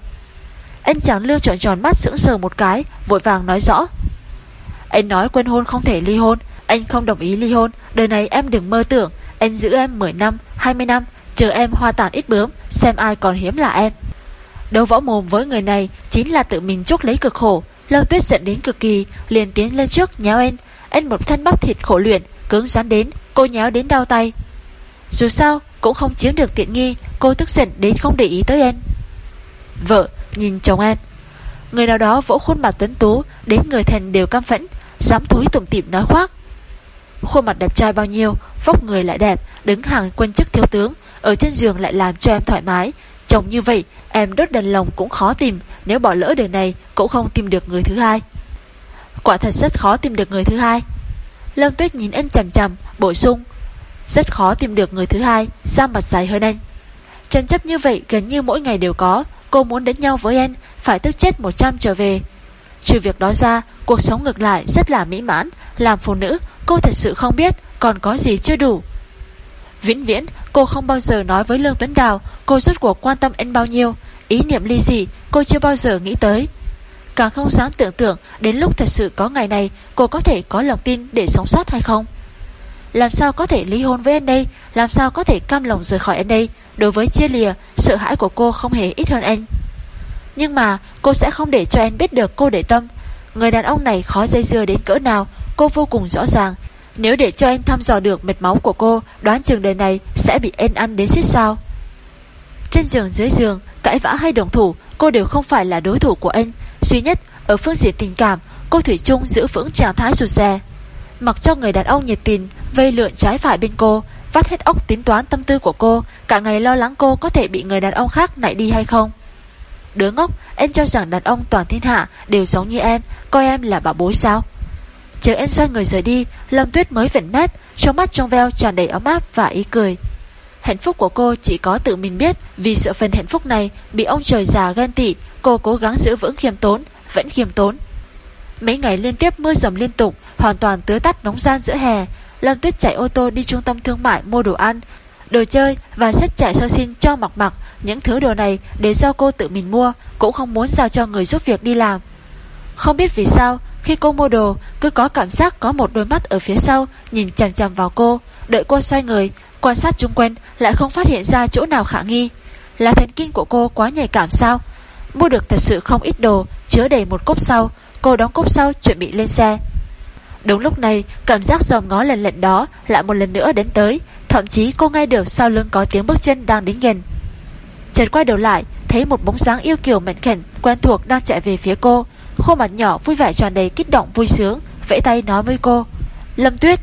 Anh chàng lương tròn tròn mắt sững sờ một cái Vội vàng nói rõ Anh nói quên hôn không thể ly hôn Anh không đồng ý ly hôn Đời này em đừng mơ tưởng Anh giữ em 10 năm, 20 năm Chờ em hoa tàn ít bướm Xem ai còn hiếm là em. Đấu võ mồm với người này Chính là tự mình chúc lấy cực khổ. Lâu tuyết giận đến cực kỳ, Liền tiến lên trước, nhéo anh. Anh một thân bắp thịt khổ luyện, Cứng rắn đến, Cô nhéo đến đau tay. Dù sao, cũng không chiếm được tiện nghi, Cô tức giận đến không để ý tới anh. Vợ, nhìn chồng em. Người nào đó vỗ khuôn mặt tuấn tú, Đến người thần đều cam phẫn, Dám thúi tủm tỉm nói khoác. Khuôn mặt đẹp trai bao nhiêu, Vóc người lại đẹp, Đứng hàng quân chức thiếu tướng, Ở trên giường lại làm cho em thoải mái Chồng như vậy, em đốt đèn lồng cũng khó tìm, Nếu bỏ lỡ đời này, cũng không tìm được người thứ hai. Quả thật rất khó tìm được người thứ hai. Lâm Tuyết nhìn anh chằm chằm, Bổ sung, Rất khó tìm được người thứ hai ra mặt dài hơn anh? Tranh chấp như vậy gần như mỗi ngày đều có, Cô muốn đến nhau với anh, Phải tức chết 100 trở về. Trừ việc đó ra, Cuộc sống ngược lại rất là mỹ mãn, Làm phụ nữ, cô thật sự không biết Còn có gì chưa đủ. Vĩnh viễn cô không bao giờ nói với Lương Tuấn Đào Cô rốt cuộc quan tâm anh bao nhiêu, Ý niệm ly dị cô chưa bao giờ nghĩ tới. Càng không dám tưởng tượng Đến lúc thật sự có ngày này Cô có thể có lòng tin để sống sót hay không. Làm sao có thể ly hôn với anh đây, Làm sao có thể cam lòng rời khỏi anh đây, Đối với chia lìa, Sợ hãi của cô không hề ít hơn anh. Nhưng mà cô sẽ không để cho anh biết được cô để tâm. Người đàn ông này khó dây dưa đến cỡ nào, Cô vô cùng rõ ràng nếu để cho anh thăm dò được mệt máu của cô, Đoán chừng đời này sẽ bị anh ăn đến chết sao? Trên giường dưới giường, Cãi vã hay đồng thủ, Cô đều không phải là đối thủ của anh. Duy nhất, ở phương diện tình cảm, Cô Thủy chung giữ vững trạng thái rụt rè Mặc cho người đàn ông nhiệt tình, Vây lượn trái phải bên cô, Vắt hết óc tính toán tâm tư của cô, Cả ngày lo lắng cô có thể bị người đàn ông khác nại đi hay không. Đứa ngốc, Em cho rằng đàn ông toàn thiên hạ Đều giống như em, Coi em là bảo bối sao? Chờ em xoay người rời đi, Lâm Tuyết mới vẩn mép, Trong mắt trong veo tràn đầy ấm áp và ý cười. Hạnh phúc của cô chỉ có tự mình biết, Vì sợ phần hạnh phúc này Bị ông trời già ghen tị, Cô cố gắng giữ vững khiêm tốn, Vẫn khiêm tốn. Mấy ngày liên tiếp mưa dầm liên tục, Hoàn toàn tưới tắt nóng gian giữa hè, Lâm Tuyết chạy ô tô đi trung tâm thương mại mua đồ ăn, Đồ chơi và sách chạy sơ xin cho mặc mặc Những thứ đồ này để do cô tự mình mua, Cũng không muốn giao cho người giúp việc đi làm. Không biết vì sao khi cô mua đồ, Cứ có cảm giác có một đôi mắt ở phía sau, Nhìn chằm chằm vào cô. Đợi cô xoay người, Quan sát chung quanh, lại không phát hiện ra chỗ nào khả nghi. Là thần kinh của cô quá nhạy cảm sao? Mua được thật sự không ít đồ, Chứa đầy một cốc sau Cô đóng cốc sau chuẩn bị lên xe. Đúng lúc này, cảm giác dòm ngó lần lần đó Lại một lần nữa đến tới. Thậm chí cô nghe được sau lưng có tiếng bước chân đang đến gần Trần quay đầu lại, Thấy một bóng dáng yêu kiều mệnh khẩn Quen thuộc đang chạy về phía cô. Khuôn mặt nhỏ vui vẻ tràn đầy kích động vui sướng, Vẫy tay nói với cô, Lâm Tuyết